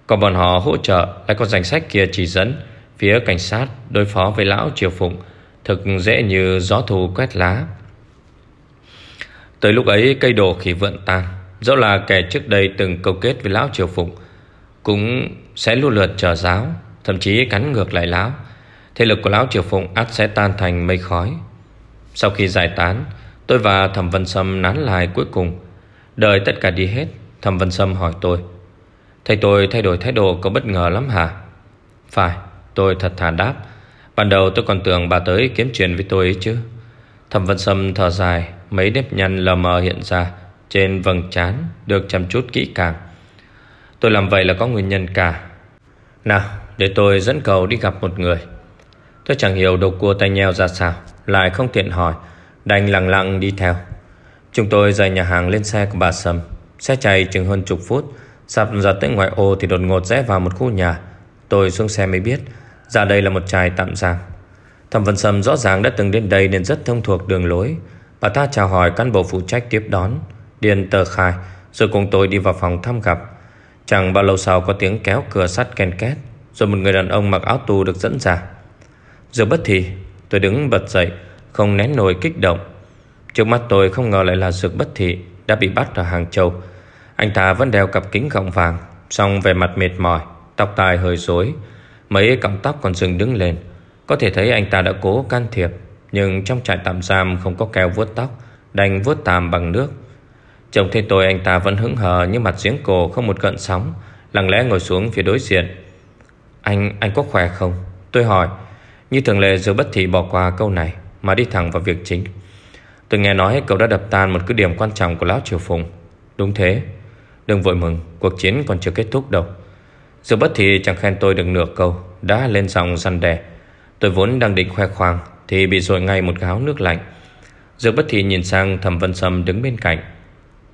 Speaker 1: Còn bọn họ hỗ trợ Lại có danh sách kia chỉ dẫn. Phía cảnh sát đối phó với lão Triều Phụng, Thực dễ như gió thù quét lá. Tới lúc ấy, cây đồ khỉ vượn tan. Dẫu là kẻ trước đây từng câu kết với lão Triều Phụng, Cũng sẽ lưu lượt trở giáo, Thậm chí cắn ngược lại lão. Thế lực của lão Triều Phụng át sẽ tan thành mây khói. Sau khi giải tán, Tôi và Thẩm Vân Sâm nán lại cuối cùng. Đợi tất cả đi hết, Thẩm Vân Sâm hỏi tôi Thầy tôi thay đổi thái độ có bất ngờ lắm hả? Phải, Tôi thật thà đáp. Ban đầu tôi còn tưởng bà tới kiếm chuyện với tôi ấy chứ. Thẩm Vân Sâm thở dài, Mấy nếp nhăn lờ mờ hiện ra Trên vầng trán, Được chăm chút kỹ càng. Tôi làm vậy là có nguyên nhân cả. Nào, để tôi dẫn cậu đi gặp một người. Tôi chẳng hiểu đầu cua tay nheo ra sao, Lại không tiện hỏi, Đành lặng lặng đi theo. Chúng tôi rời nhà hàng lên xe của bà Sâm. Xe chạy chừng hơn chục phút Sắp ra tới ngoại ô thì đột ngột rẽ vào một khu nhà. Tôi xuống xe mới biết Ra đây là một trại tạm giam. Thẩm Vân Sâm rõ ràng đã từng đến đây Nên rất thông thuộc đường lối. Bà ta chào hỏi cán bộ phụ trách tiếp đón. Điền tờ khai, Rồi cùng tôi đi vào phòng thăm gặp. Chẳng bao lâu sau có tiếng kéo cửa sắt ken két, Rồi một người đàn ông mặc áo tù được dẫn ra. Giờ bất thì, Tôi đứng bật dậy, Không nén nổi kích động. Trước mắt tôi không ngờ lại là Dược Bất Thị Đã bị bắt ở Hàng Châu. Anh ta vẫn đeo cặp kính gọng vàng Xong về mặt mệt mỏi Tóc tai hơi rối. Mấy cọng tóc còn dừng đứng lên. Có thể thấy anh ta đã cố can thiệp Nhưng trong trại tạm giam không có keo vuốt tóc Đành vuốt tàm bằng nước. Trông thấy tôi anh ta vẫn hững hờ Như mặt giếng cổ không một cận sóng Lặng lẽ ngồi xuống phía đối diện. Anh, anh có khỏe không? Tôi hỏi. Như thường lệ rồi Bất Thị bỏ qua câu này Mà đi thẳng vào việc chính. Tôi nghe nói cậu đã đập tan một cứ điểm quan trọng của Lão Triều Phùng. Đúng thế. Đừng vội mừng, Cuộc chiến còn chưa kết thúc đâu. Dù bất thì chẳng khen tôi được nửa câu, Đã lên dòng săn đè Tôi vốn đang định khoe khoang, Thì bị rồi ngay một gáo nước lạnh. Dược bất thì nhìn sang Thẩm Vân Sâm đứng bên cạnh.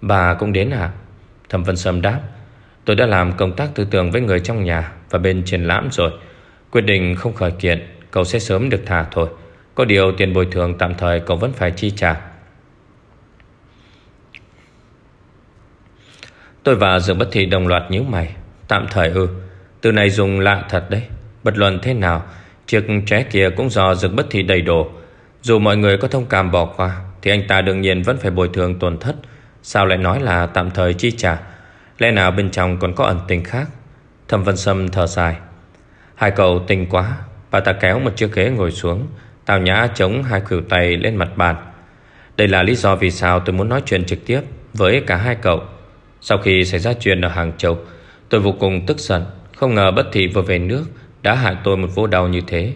Speaker 1: Bà cũng đến à? Thẩm Vân Sâm đáp. Tôi đã làm công tác tư tưởng với người trong nhà Và bên triển lãm rồi. Quyết định không khởi kiện, Cậu sẽ sớm được thả thôi. Có điều tiền bồi thường tạm thời cậu vẫn phải chi trả. Tôi và Dương Bất Thị đồng loạt nhíu mày. Tạm thời ư, Từ này dùng lạ thật đấy. Bất luận thế nào, Chiếc trái kia cũng do Dương Bất Thị đầy đồ. Dù mọi người có thông cảm bỏ qua, Thì anh ta đương nhiên vẫn phải bồi thường tổn thất. Sao lại nói là tạm thời chi trả? Lẽ nào bên trong còn có ẩn tình khác? Thẩm Vân Sâm thở dài. Hai cậu tình quá, Bà ta kéo một chiếc ghế ngồi xuống, Tào Nhã chống hai khuỷu tay lên mặt bàn. Đây là lý do vì sao tôi muốn nói chuyện trực tiếp Với cả hai cậu. Sau khi xảy ra chuyện ở Hàng Châu, Tôi vô cùng tức giận. Không ngờ bất thị vừa về nước Đã hại tôi một vô đau như thế.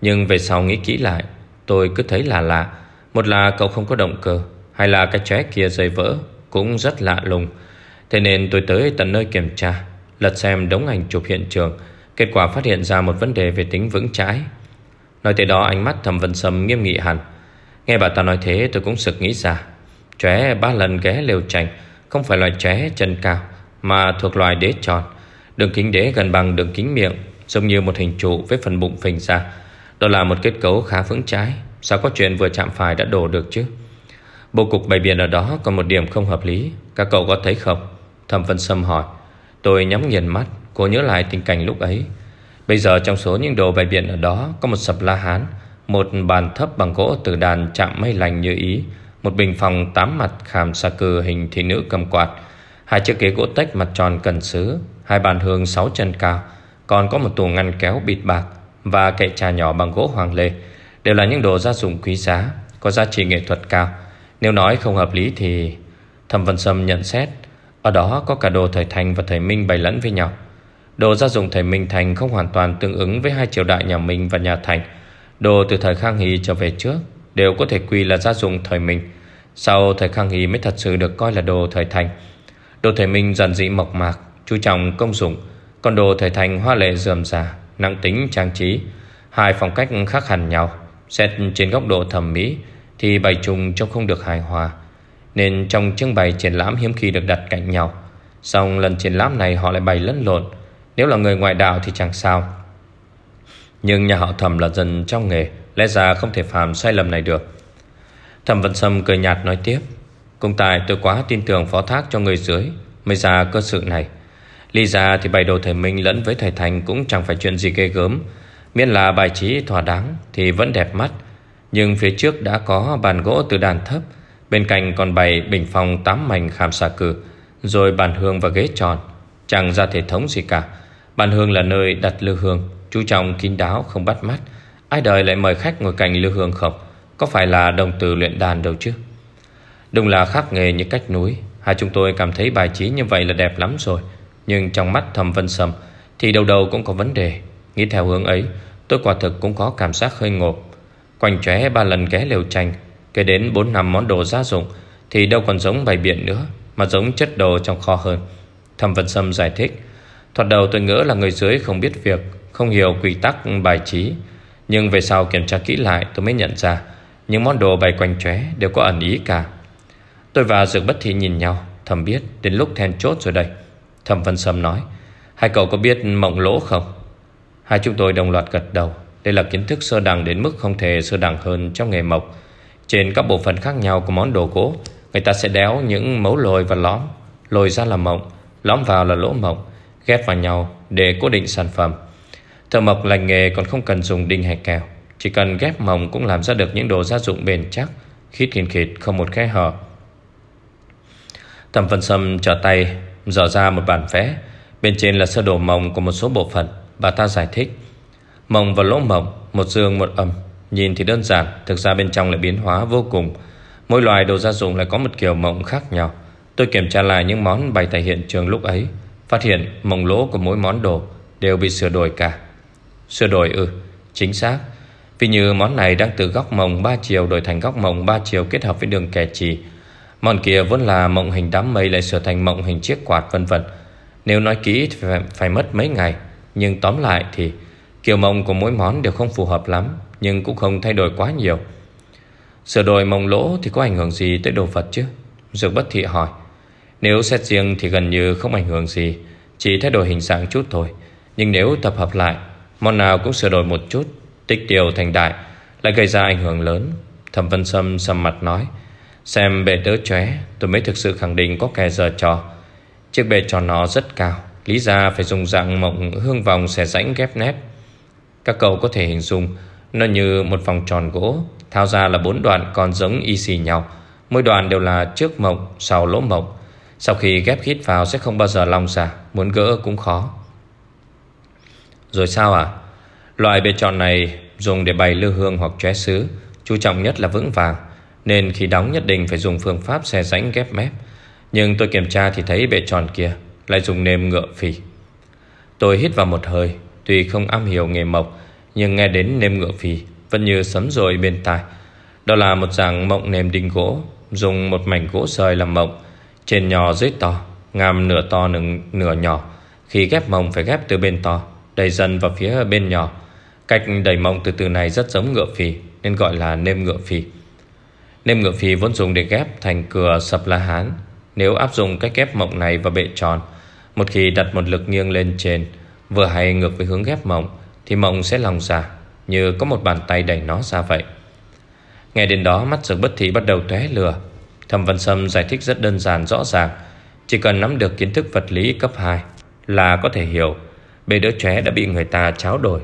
Speaker 1: Nhưng về sau nghĩ kỹ lại, Tôi cứ thấy là lạ. Một là cậu không có động cơ Hay là cái trái kia rơi vỡ Cũng rất lạ lùng. Thế nên tôi tới tận nơi kiểm tra, Lật xem đống ảnh chụp hiện trường, Kết quả phát hiện ra một vấn đề về tính vững chãi. Nói tới đó, ánh mắt thầm vân sâm nghiêm nghị hẳn. Nghe bà ta nói thế, tôi cũng sực nghĩ ra. Chóe ba lần ghé lều trành không phải loài trẻ chân cao, Mà thuộc loài đế tròn. Đường kính đế gần bằng đường kính miệng, Giống như một hình trụ với phần bụng phình ra. Đó là một kết cấu khá vững chãi. Sao có chuyện vừa chạm phải đã đổ được chứ? Bộ cục bày biện ở đó còn một điểm không hợp lý. Các cậu có thấy không? Thẩm Vân Sâm hỏi. Tôi nhắm nghiền mắt, cố nhớ lại tình cảnh lúc ấy. Bây giờ trong số những đồ bày biện ở đó Có một sập la hán, Một bàn thấp bằng gỗ từ đàn chạm mây lành như ý. Một bình phòng tám mặt khảm sa cừ hình thị nữ cầm quạt, Hai chiếc ghế gỗ tách mặt tròn cần sứ, Hai bàn hương sáu chân cao, Còn có một tủ ngăn kéo bịt bạc Và kệ trà nhỏ bằng gỗ hoàng lê, Đều là những đồ gia dụng quý giá, Có giá trị nghệ thuật cao Nếu nói không hợp lý thì Thẩm Vân Sâm nhận xét, Ở đó có cả đồ thời thành và thời minh bày lẫn với nhau Đồ gia dụng thời Minh Thành không hoàn toàn tương ứng với hai triều đại nhà Minh và nhà Thành. Đồ từ thời Khang Hy trở về trước đều có thể quy là gia dụng thời mình. Sau thời Khang Hy mới thật sự được coi là đồ thời Thành. Đồ thời Minh dần dị mộc mạc, chú trọng công dụng, còn đồ thời Thành hoa lệ dườm già, năng tính trang trí. Hai phong cách khác hẳn nhau. Xét trên góc độ thẩm mỹ thì bày trùng trông không được hài hòa. Nên trong trưng bày triển lãm hiếm khi được đặt cạnh nhau. Xong lần triển lãm này họ lại bày lẫn lộn nếu là người ngoại đạo thì chẳng sao Nhưng nhà họ thẩm là dân trong nghề Lẽ ra không thể phạm sai lầm này được. Thẩm Vân Sâm cười nhạt nói tiếp công tài tôi quá tin tưởng phó thác cho người dưới Mới ra cơ sự này. Lý ra thì bày đồ thầy Minh lẫn với thầy Thành Cũng chẳng phải chuyện gì ghê gớm. Miễn là bài trí thỏa đáng Thì vẫn đẹp mắt. Nhưng phía trước đã có bàn gỗ từ đàn thấp, Bên cạnh còn bày bình phòng tám mảnh khảm xà cử, Rồi bàn hương và ghế tròn, Chẳng ra thể thống gì cả. Bàn hương là nơi đặt lư hương, Chú trọng kín đáo không bắt mắt. Ai đời lại mời khách ngồi cạnh lưu hương không Có phải là đồng từ luyện đàn đâu chứ? Đúng là khác nghề như cách núi. Hai chúng tôi cảm thấy bài trí như vậy là đẹp lắm rồi. Nhưng trong mắt thầm vân sầm Thì đầu đầu cũng có vấn đề. Nghĩ theo hướng ấy, Tôi quả thực cũng có cảm giác hơi ngộp. Quanh chóe ba lần ghé lều tranh, Kể đến bốn năm món đồ gia dụng, Thì đâu còn giống bày biện nữa, Mà giống chất đồ trong kho hơn. Thầm Vân Sâm giải thích, Thoạt đầu tôi ngỡ là người dưới không biết việc, Không hiểu quy tắc bài trí. Nhưng về sau kiểm tra kỹ lại tôi mới nhận ra Những món đồ bày quanh chóe Đều có ẩn ý cả. Tôi và Dược Bất Thị nhìn nhau, Thầm biết đến lúc then chốt rồi đây. Thầm Vân Sâm nói, Hai cậu có biết mộng lỗ không? Hai chúng tôi đồng loạt gật đầu. Đây là kiến thức sơ đẳng đến mức không thể sơ đẳng hơn trong nghề mộc. Trên các bộ phận khác nhau của món đồ gỗ, Người ta sẽ đéo những mấu lồi và lõm. Lồi ra là mộng, Lõm vào là lỗ mộng, ghép vào nhau để cố định sản phẩm. Thợ mộc lành nghề còn không cần dùng đinh hay kèo, chỉ cần ghép mỏng cũng làm ra được những đồ gia dụng bền chắc, khít khít khít không một khe hở. Thẩm Vân Sâm trở tay dở ra một bản vẽ, bên trên là sơ đồ mỏng của một số bộ phận. Bà ta giải thích, mỏng và lỗ mỏng một dương một âm, nhìn thì đơn giản, thực ra bên trong lại biến hóa vô cùng. Mỗi loài đồ gia dụng lại có một kiểu mộng khác nhau. Tôi kiểm tra lại những món bày tại hiện trường lúc ấy Phát hiện mộng lỗ của mỗi món đồ Đều bị sửa đổi cả Sửa đổi ừ Chính xác. Vì như món này đang từ góc mộng 3 chiều Đổi thành góc mộng 3 chiều kết hợp với đường kẻ chỉ Món kia vốn là mộng hình đám mây Lại sửa thành mộng hình chiếc quạt vân vân. Nếu nói kỹ thì phải, phải mất mấy ngày. Nhưng tóm lại thì Kiểu mộng của mỗi món đều không phù hợp lắm Nhưng cũng không thay đổi quá nhiều. Sửa đổi mộng lỗ thì có ảnh hưởng gì tới đồ vật chứ? Dược bất thị hỏi. Nếu xét riêng thì gần như không ảnh hưởng gì Chỉ thay đổi hình dạng chút thôi. Nhưng nếu tập hợp lại Món nào cũng sửa đổi một chút, Tích tiểu thành đại, Lại gây ra ảnh hưởng lớn. Thẩm Vân Sâm sầm mặt nói, Xem bệ tớ chóe, Tôi mới thực sự khẳng định có kẻ giờ trò. Chiếc bệ tròn nó rất cao, Lý ra phải dùng dạng mộng hương vòng xẻ rãnh ghép nét. Các cậu có thể hình dung, Nó như một vòng tròn gỗ Thao ra là bốn đoạn còn giống y xì nhau. Mỗi đoạn đều là trước mộng, Sau lỗ mộng. Sau khi ghép khít vào sẽ không bao giờ long ra, Muốn gỡ cũng khó. Rồi sao à? Loại bề tròn này dùng để bày lưu hương hoặc chóe sứ Chú trọng nhất là vững vàng Nên khi đóng nhất định phải dùng phương pháp xe rãnh ghép mép. Nhưng tôi kiểm tra thì thấy bệ tròn kia Lại dùng nêm ngựa phì. Tôi hít vào một hơi Tuy không am hiểu nghề mộc Nhưng nghe đến nêm ngựa phì Vẫn như sấm rồi bên tai. Đó là một dạng mộng nêm đinh gỗ Dùng một mảnh gỗ sời làm mộng Trên nhỏ dưới to Ngàm nửa to nửa, nửa nhỏ. Khi ghép mộng phải ghép từ bên to. Đẩy dần vào phía bên nhỏ. Cách đẩy mộng từ từ này rất giống ngựa phì, Nên gọi là nêm ngựa phì. Nêm ngựa phì vốn dùng để ghép thành cửa sập la hán. Nếu áp dụng cách ghép mộng này vào bệ tròn, Một khi đặt một lực nghiêng lên trên, Vừa hay ngược với hướng ghép mộng, Thì mộng sẽ lòng ra Như có một bàn tay đẩy nó ra vậy. Nghe đến đó, mắt dược bất thị bắt đầu tóe lửa. Thẩm Văn Sâm giải thích rất đơn giản, rõ ràng. Chỉ cần nắm được kiến thức vật lý cấp 2 Là có thể hiểu bê đứa trẻ đã bị người ta cháo đổi